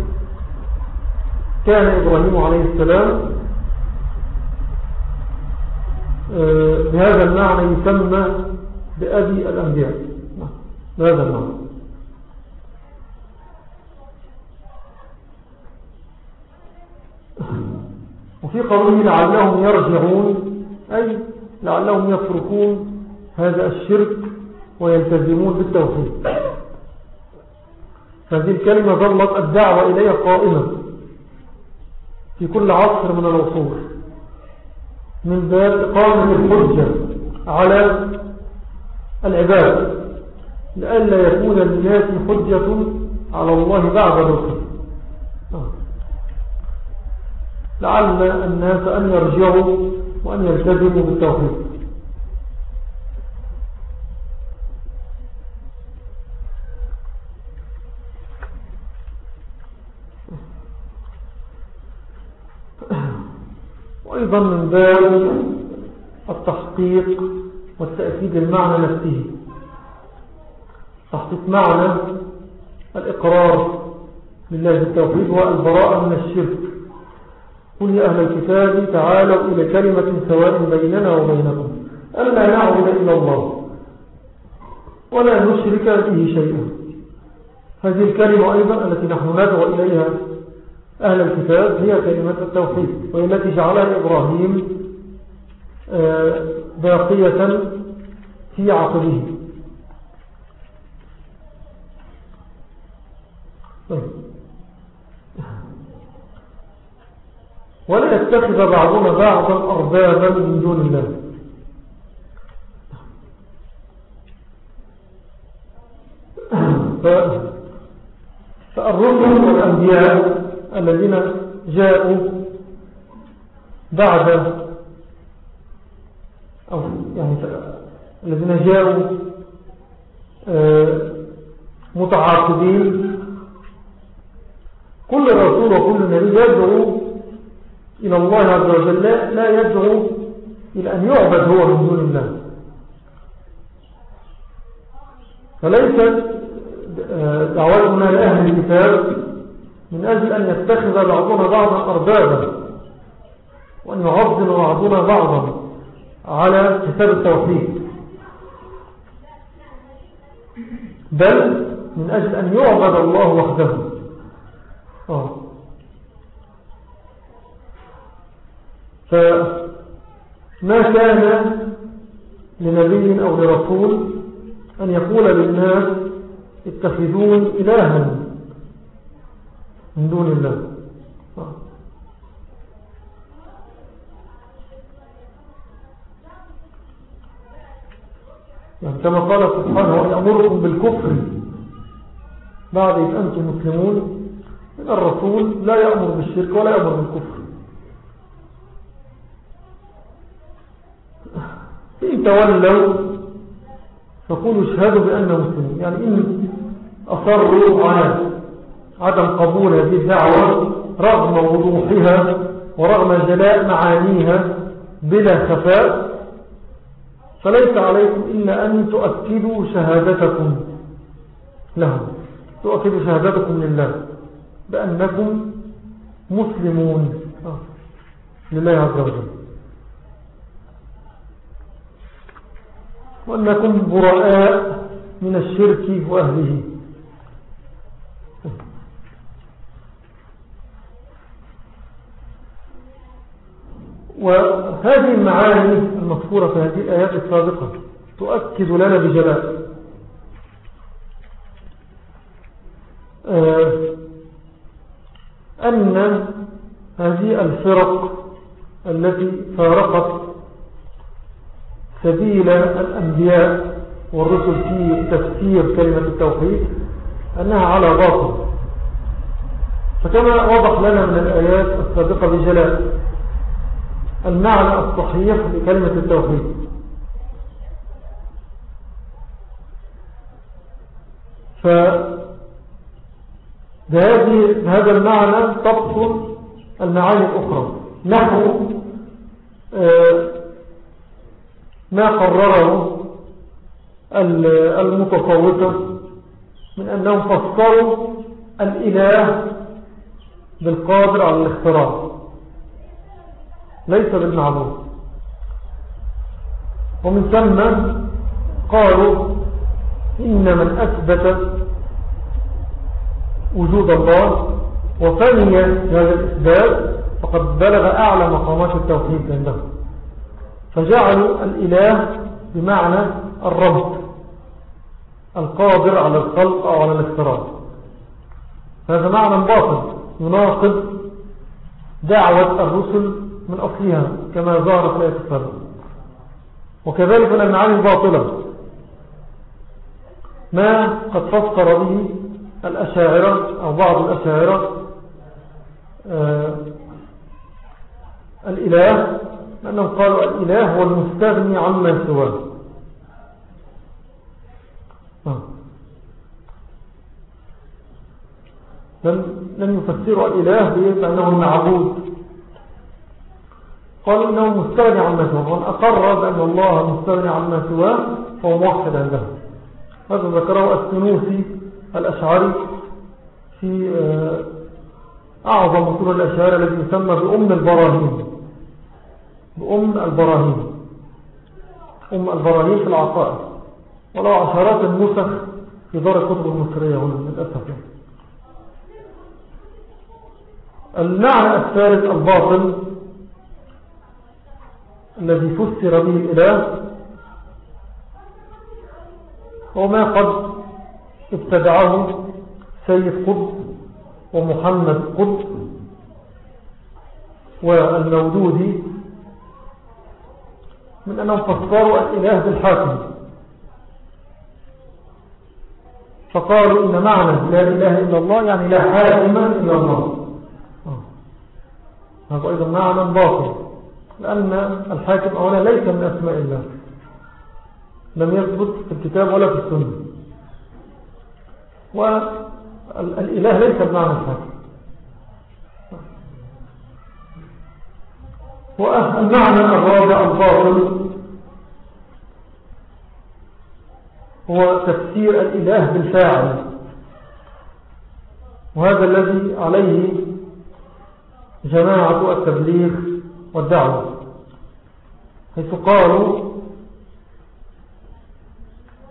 كان إبراهيم عليه السلام آه، بهذا المعنى يسمى بأبي الأنبياء. بهذا المعنى. وفي قوله لعلهم يرجعون أي لعلهم يتركون هذا الشرك ويلتزمون بالتوحيد. هذه الكلمة ظلت الدعوة إليها قائمة في كل عصر من العصور من باب إقامة الحجة على العباد لألا يكون للناس حجة على الله بعد الرسل لعل الناس أن يرجعوا وأن يلتزموا بالتوحيد. وأيضا من باب التحقيق والتأكيد المعنى نفسه. تحقيق معنى الإقرار لله بالتوحيد والبراءة من الشرك. قل يا أهل الكتاب تعالوا إلى كلمة سواء بيننا وبينكم. ألا نعبد إلا الله ولا نشرك به شيئا. هذه الكلمة أيضا التي نحن ندعو إليها أهل الكتاب هي كلمة التوحيد وهي التي جعلها إبراهيم آه، باقية في عقله طيب. ولا يتخذ بعضنا بعضا أربابا من دون الله. فالرسل والأنبياء الذين جاءوا بعد أو يعني الذين جاءوا آه، متعاقبين. كل رسول وكل نبي يدعو إلى الله عز وجل لا يدعو إلى أن يعبد هو من دون الله. فليست دعوتنا لأهل الكتاب من أجل أن يتخذ بعضنا بعضا أربابا وأن يعظم بعضنا بعضا على كتاب التوحيد. بل من أجل أن يعبد الله وحده. آه. فما كان لنبي أو لرسول أن يقول للناس اتخذون إلها من دون الله. يعني كما قال سبحانه ويأمركم بالكفر بعد إذ أنتم مسلمون الرسول لا يأمر بالشرك ولا يأمر بالكفر. إن تولوا فقولوا اشهدوا بأننا مسلمون يعني إن أصروا على عدم قبول هذه الدعوة رغم وضوحها ورغم جلاء معانيها بلا خفاء فليس عليكم إلا أن تؤكدوا شهادتكم لهم. تؤكدوا شهادتكم لله بأنكم مسلمون. لله عز وجل. وأنكم براء من الشرك وأهله. وهذه المعاني المذكورة في هذه الآيات السابقة تؤكد لنا بجلال. آه، أن هذه الفرق التي فارقت سبيل الأنبياء والرسل في تفسير كلمة التوحيد أنها على باطل. فكما وضح لنا من الآيات السابقة بجلال المعنى الصحيح لكلمة التوحيد. فهذا المعنى تبطل المعاني الأخرى. نحو آه، ما قرره المتصوفة من أنهم فسروا الإله بالقادر على الاختراع. ليس بالمعبود ومن ثم قالوا إن من أثبت وجود الله وفني هذا الإثبات فقد بلغ أعلى مقامات التوحيد عندهم فجعلوا الإله بمعنى الرب القادر على الخلق أو على الاختراع. هذا معنى باطل يناقض دعوة الرسل من أصلها كما ظهر في آية السابقة. وكذلك من المعاني الباطلة ما قد فسر به الأشاعرة أو بعض الأشاعرة آه الإله لأنهم قالوا الإله هو المستغني عما سواه. آه. لم يفسروا الإله بأنه المعبود. قالوا إنه مستغني عما سواه. ومن أقر بأن الله مستغني عما سواه فهو موحد عنده هذا ذكره السنوسي الأشعري في آه، أعظم أصول الأشعار الذي يسمى بأم البراهين. بأم البراهين. أم البراهين في العقائد. ولو عشرات النسخ في دار الكتب المصرية هنا للأسف المعنى الثالث الباطل الذي فسر به الإله هو ما قد ابتدعه سيد قطب ومحمد قطب والمولودي من أنهم فسروا الإله بالحاكم. فقالوا إن معنى لا إله إلا الله يعني لا حاكم إلا الله. آه. هذا أيضا معنى باطل لأن الحاكم أولا ليس من أسماء الله. لم يثبت في الكتاب ولا في السنة. والإله ليس بمعنى الحاكم. والمعنى الرابع الباطل هو تفسير الإله بالفاعل. وهذا الذي عليه جماعة التبليغ والدعوة حيث قالوا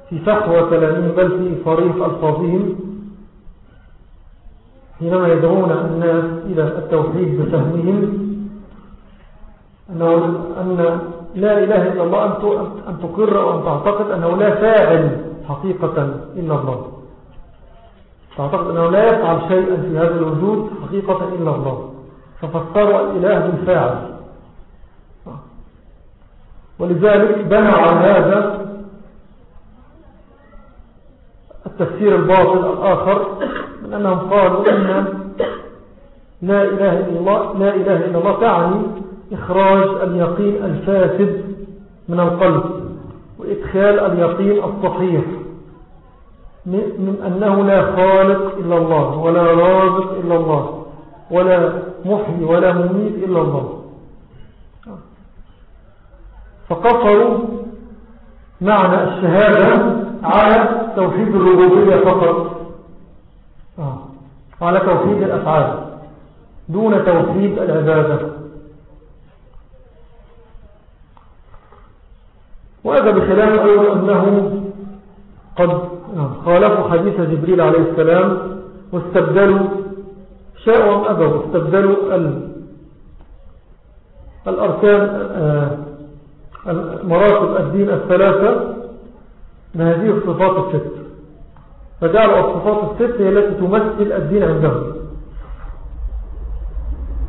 في فحوى كلامهم بل في صريح ألفاظهم حينما يدعون الناس إلى التوحيد بفهمهم أنه أن لا إله إلا الله أن تقر وأن تعتقد أنه لا فاعل حقيقة إلا الله. تعتقد أنه لا يفعل شيئا في هذا الوجود حقيقة إلا الله. ففسروا الإله بالفاعل. ولذلك بنى على هذا التفسير الباطل الآخر من أنهم قالوا إن لا إله إلا الله, لا إله إلا الله تعني إخراج اليقين الفاسد من القلب وإدخال اليقين الصحيح من أنه لا خالق إلا الله ولا رازق إلا الله ولا محيي ولا مميت إلا الله. فقصروا معنى الشهادة على توحيد الربوبية فقط. آه. على توحيد الأفعال. دون توحيد العبادة. وهذا بخلاف أيضا أنه قد خالفوا حديث جبريل عليه السلام واستبدلوا شاءوا أم أبوا استبدلوا الأركان آه، مراتب الدين الثلاثة من هذه الصفات الست. فجعلوا الصفات الست هي التي تمثل الدين عندهم.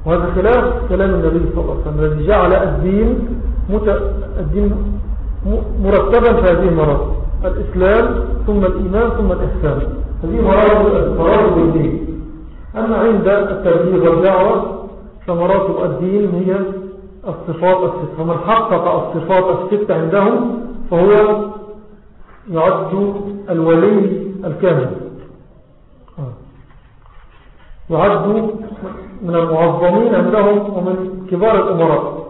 وهذا خلاف كلام النبي صلى الله عليه وسلم الذي جعل الدين, مت... الدين مرتبا في هذه المراتب. الإسلام ثم الإيمان ثم الإحسان. هذه مراتب الدين. أما عند التبليغ والدعوة فمراتب الدين هي الصفات الست فمن حقق الصفات الست عندهم فهو يعد الولي الكامل. يعد من المعظمين عندهم ومن كبار الأمراء.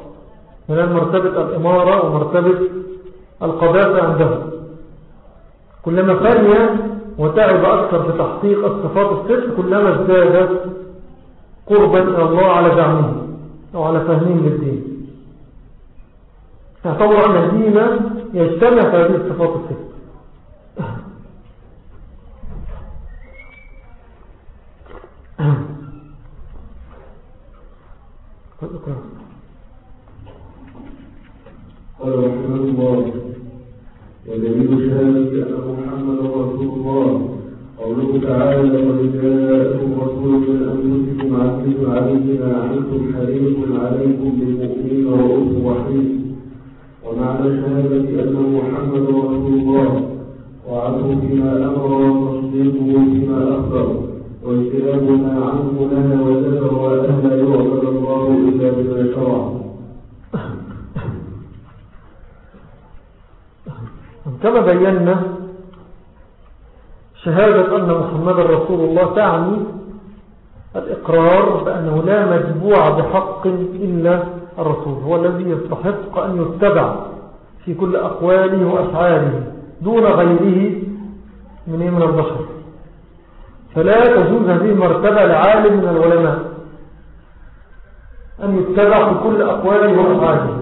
من مرتبة الإمارة ومرتبة القضاء عندهم كلما ثانية وتعب أكثر في تحقيق الصفات الست كلما ازداد قربا إلى الله على دعمه أو على فهمهم للدين. يعتبر أن الدين يجتمع في هذه الصفات الست قال رحمه الله ودليل شهادة أن محمد رسول الله. قوله تعالى لقد جاءكم رسول من أنفسكم عزيز عليه ما حريص عليكم بالمؤمنين رؤوف رحيم. ومعنى شهادة أن محمد رسول الله. وعده فيما أمر وتصديقه فيما أخبر. واجتناب ما عنه لنا وذكر وأن لا يعبد الله إلا بما شرع. كما بينا شهادة أن محمد رسول الله تعني الإقرار بأنه لا مجبوع بحق إلا الرسول هو الذي يستحق أن يتبع في كل أقواله وأفعاله دون غيره من من البشر. فلا تجوز هذه المرتبة لعالم من العلماء أن يتبع في كل أقواله وأفعاله.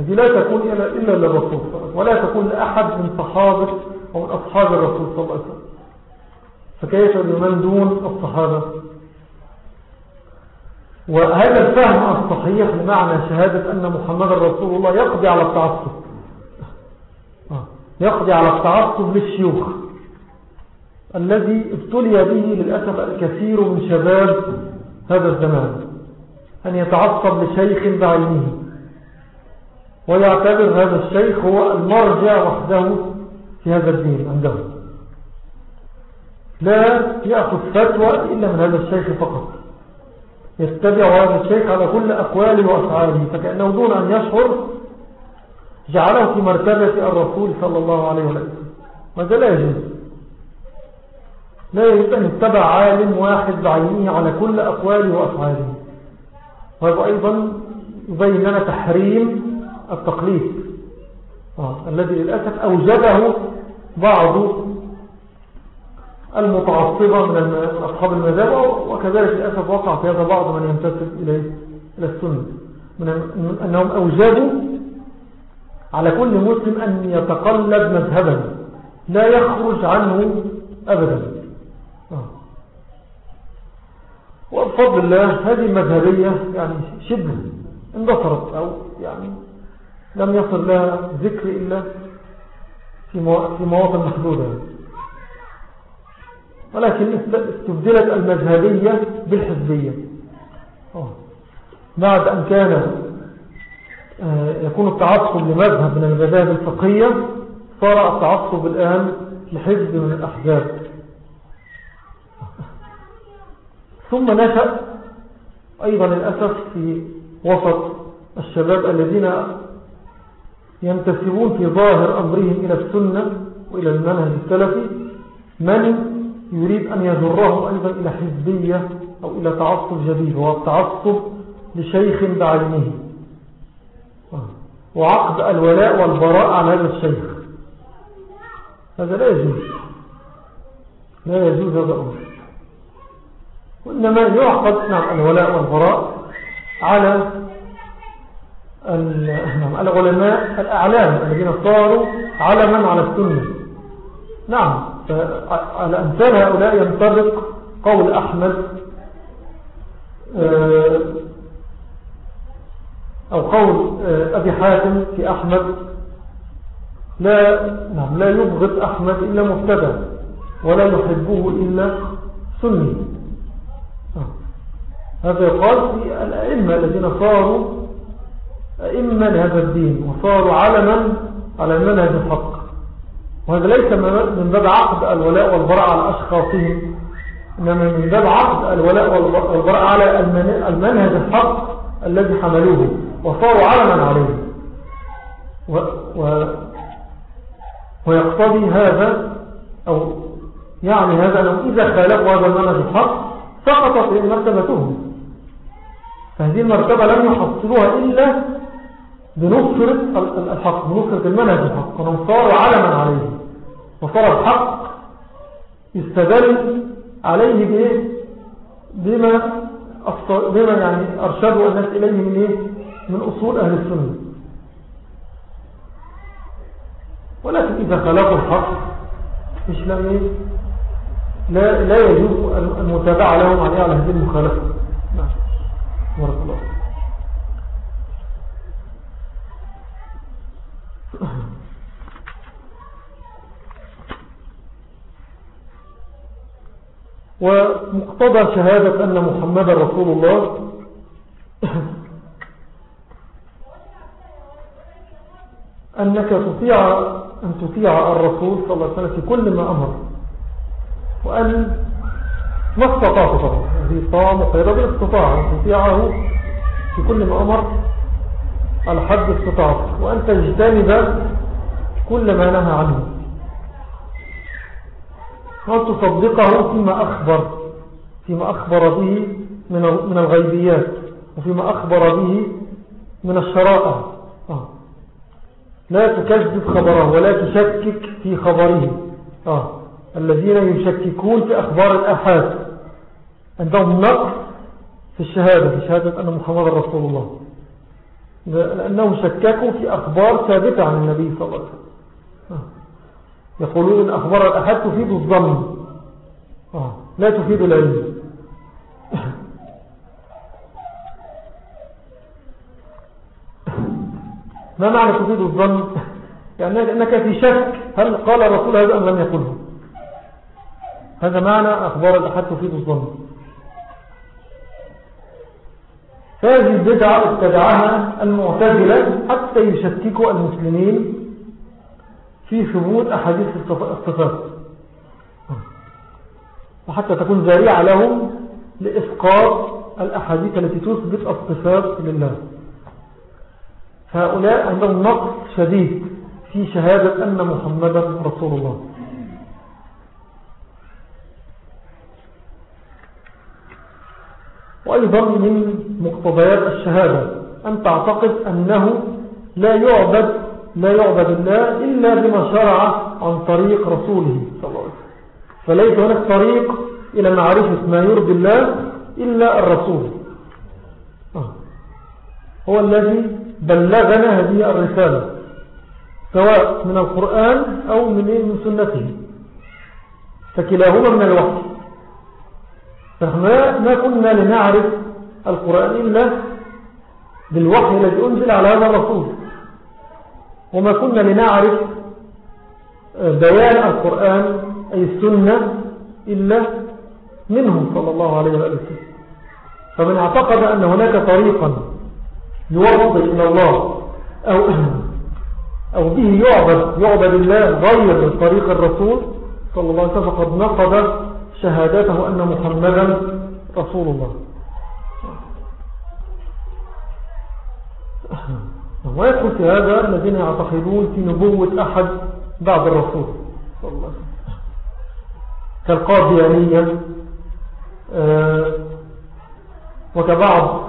هذه لا تكون إلا للرسول ولا تكون لأحد من صحابة أو من أصحاب الرسول صلى الله عليه وسلم. فكيف لمن دون الصحابة؟ وهذا الفهم الصحيح لمعنى شهادة أن محمد رسول الله يقضي على التعصب. آه. يقضي على التعصب للشيوخ. الذي ابتلي به للأسف الكثير من شباب هذا الزمان. أن يتعصب لشيخ بعينه. ويعتبر هذا الشيخ هو المرجع وحده في هذا الدين عنده. لا يأخذ فتوى إلا من هذا الشيخ فقط. يتبع هذا الشيخ على كل أقواله وأفعاله فكأنه دون أن يشعر جعله في مرتبة الرسول صلى الله عليه وسلم. ماذا لا يجوز؟ لا يجب أن يتبع عالم واحد بعينه على كل أقواله وأفعاله. وهذا أيضا يبين لنا تحريم التقليد. آه. الذي للأسف أوجبه بعض المتعصبة من أصحاب المذهب وكذلك للأسف وقع في هذا بعض من ينتسب إليه إلى السنة. من أنهم أوجبوا على كل مسلم أن يتقلد مذهبا لا يخرج عنه أبدا. وبفضل الله هذه المذهبية يعني شبه اندثرت أو يعني لم يصل لها ذكر إلا في مواطن محدودة ولكن استبدلت المذهبية بالحزبية. بعد أن كان آه، يكون التعصب لمذهب من المذاهب الفقهية صار التعصب الآن لحزب من الأحزاب. ثم نشأ أيضا للأسف في وسط الشباب الذين ينتسبون في ظاهر أمرهم إلى السنة وإلى المنهج السلفي. من يريد أن يجرهم أيضا إلى حزبية أو إلى تعصب جديد هو التعصب لشيخ بعينه وعقد الولاء والبراء على هذا الشيخ. هذا لا يجوز. لا يجوز هذا الأمر وإنما يعقد نعم الولاء والبراء على العلماء الأعلام الذين صاروا علما على السنة نعم على أمثال هؤلاء ينطبق قول أحمد آه، أو قول آه، أبي حاتم في أحمد لا, نعم لا يبغض أحمد إلا مبتدع ولا يحبه إلا سني آه. هذا يقال في الأئمة الذين صاروا أئمة لهذا الدين وصاروا علما على المنهج الحق. وهذا ليس من باب عقد الولاء والبراء على أشخاصهم إنما من باب عقد الولاء والبراء على المنهج الحق الذي حملوه وصاروا علما عليه. و و ويقتضي هذا أو يعني هذا أنه إذا خالفوا هذا المنهج الحق سقطت مرتبتهم فهذه المرتبة لم يحصلوها إلا بنصرة الحق بنصرة المنهج الحق. وأنهم صاروا علما عليه وصار الحق يستدل عليه بإيه؟ بما, بما يعني أرشدوا الناس إليه من إيه؟ من أصول أهل السنة. ولكن إذا خلقوا الحق مش لا إيه؟ لا, لا يجوز المتابعة لهم عليه على هذه المخالفة. نعم. بارك الله <coughs> ومقتضى شهادة أن محمد رسول الله <coughs> أنك تطيع أن تطيع الرسول صلى الله عليه وسلم في كل ما أمر. وأن ما استطاعت طبعا. هذه الطاعة مقيدة بالاستطاعة. أن تطيعه في كل ما أمر. على حد وأن تجتنب كل ما نهى عنه وأن تصدقه فيما أخبر فيما أخبر به من الغيبيات وفيما أخبر به من الشرائع آه. لا تكذب خبره ولا تشكك في خبره آه. الذين يشككون في أخبار الأحاد عندهم نقص في الشهادة في شهادة أن محمد رسول الله لأنهم شككوا في أخبار ثابتة عن النبي صلى الله عليه وسلم. يقولون إن أخبار الأحد تفيد الظن. لا تفيد العلم ما معنى تفيد الظن يعني أنك في شك هل قال الرسول هذا أم لم يقله هذا معنى أخبار الأحد تفيد الظن فهذه البدعة ابتدعها المعتزلة حتى يشككوا المسلمين في ثبوت أحاديث الصفات. وحتى تكون ذريعة لهم لإسقاط الأحاديث التي تثبت الصفات لله. فهؤلاء عندهم نقص شديد في شهادة أن محمدا رسول الله. وأيضا من مقتضيات الشهادة. أن تعتقد أنه لا يعبد لا يعبد الله إلا بما شرع عن طريق رسوله. صلى الله عليه وسلم فليس هناك طريق إلى معرفة ما يرضي الله إلا الرسول. آه. هو الذي بلغنا هذه الرسالة سواء من القرآن أو من من سنته. فكلاهما من الوحي. فما ما كنا لنعرف القرآن إلا بالوحي الذي أنزل على هذا الرسول. وما كنا لنعرف بيان القرآن أي السنة إلا منه صلى الله عليه وسلم. فمن اعتقد أن هناك طريقا يوصل إلى الله أو, <clears throat> أو به يعبد, يعبد الله غير طريق الرسول صلى الله عليه وسلم فقد نقض شهادته أن محمدا رسول الله. ويدخل في هذا الذين يعتقدون في نبوة أحد بعد الرسول صلى كالقاضيانية آه، وكبعض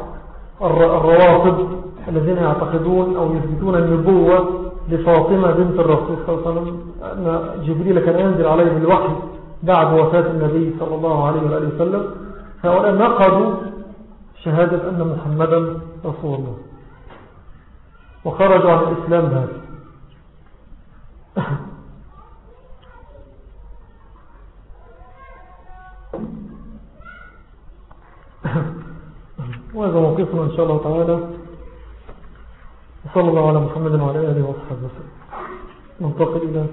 الروافض الذين يعتقدون أو يثبتون النبوة لفاطمة بنت الرسول صلى الله عليه وسلم أن جبريل كان ينزل عليه بالوحي بعد وفاة النبي صلى الله عليه وآله وسلم فهؤلاء نقضوا شهادة أن محمدا رسول الله. وخرجوا عن الإسلام بهذا. <coughs> وهذا موقفنا إن شاء الله تعالى. وصلى الله على محمد وعلى آله وصحبه وسلم. ننتقل إلى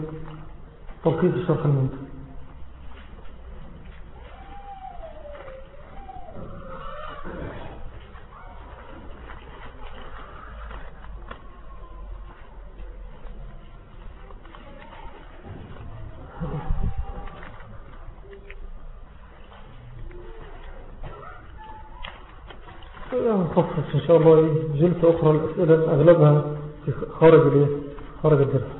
تلخيص الشرح المنتج نخصص إن شاء الله جلسة أخرى الأسئلة أغلبها خارج خارج الدرس.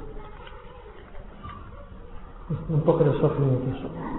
ننتقل الشرح إن شاء الله.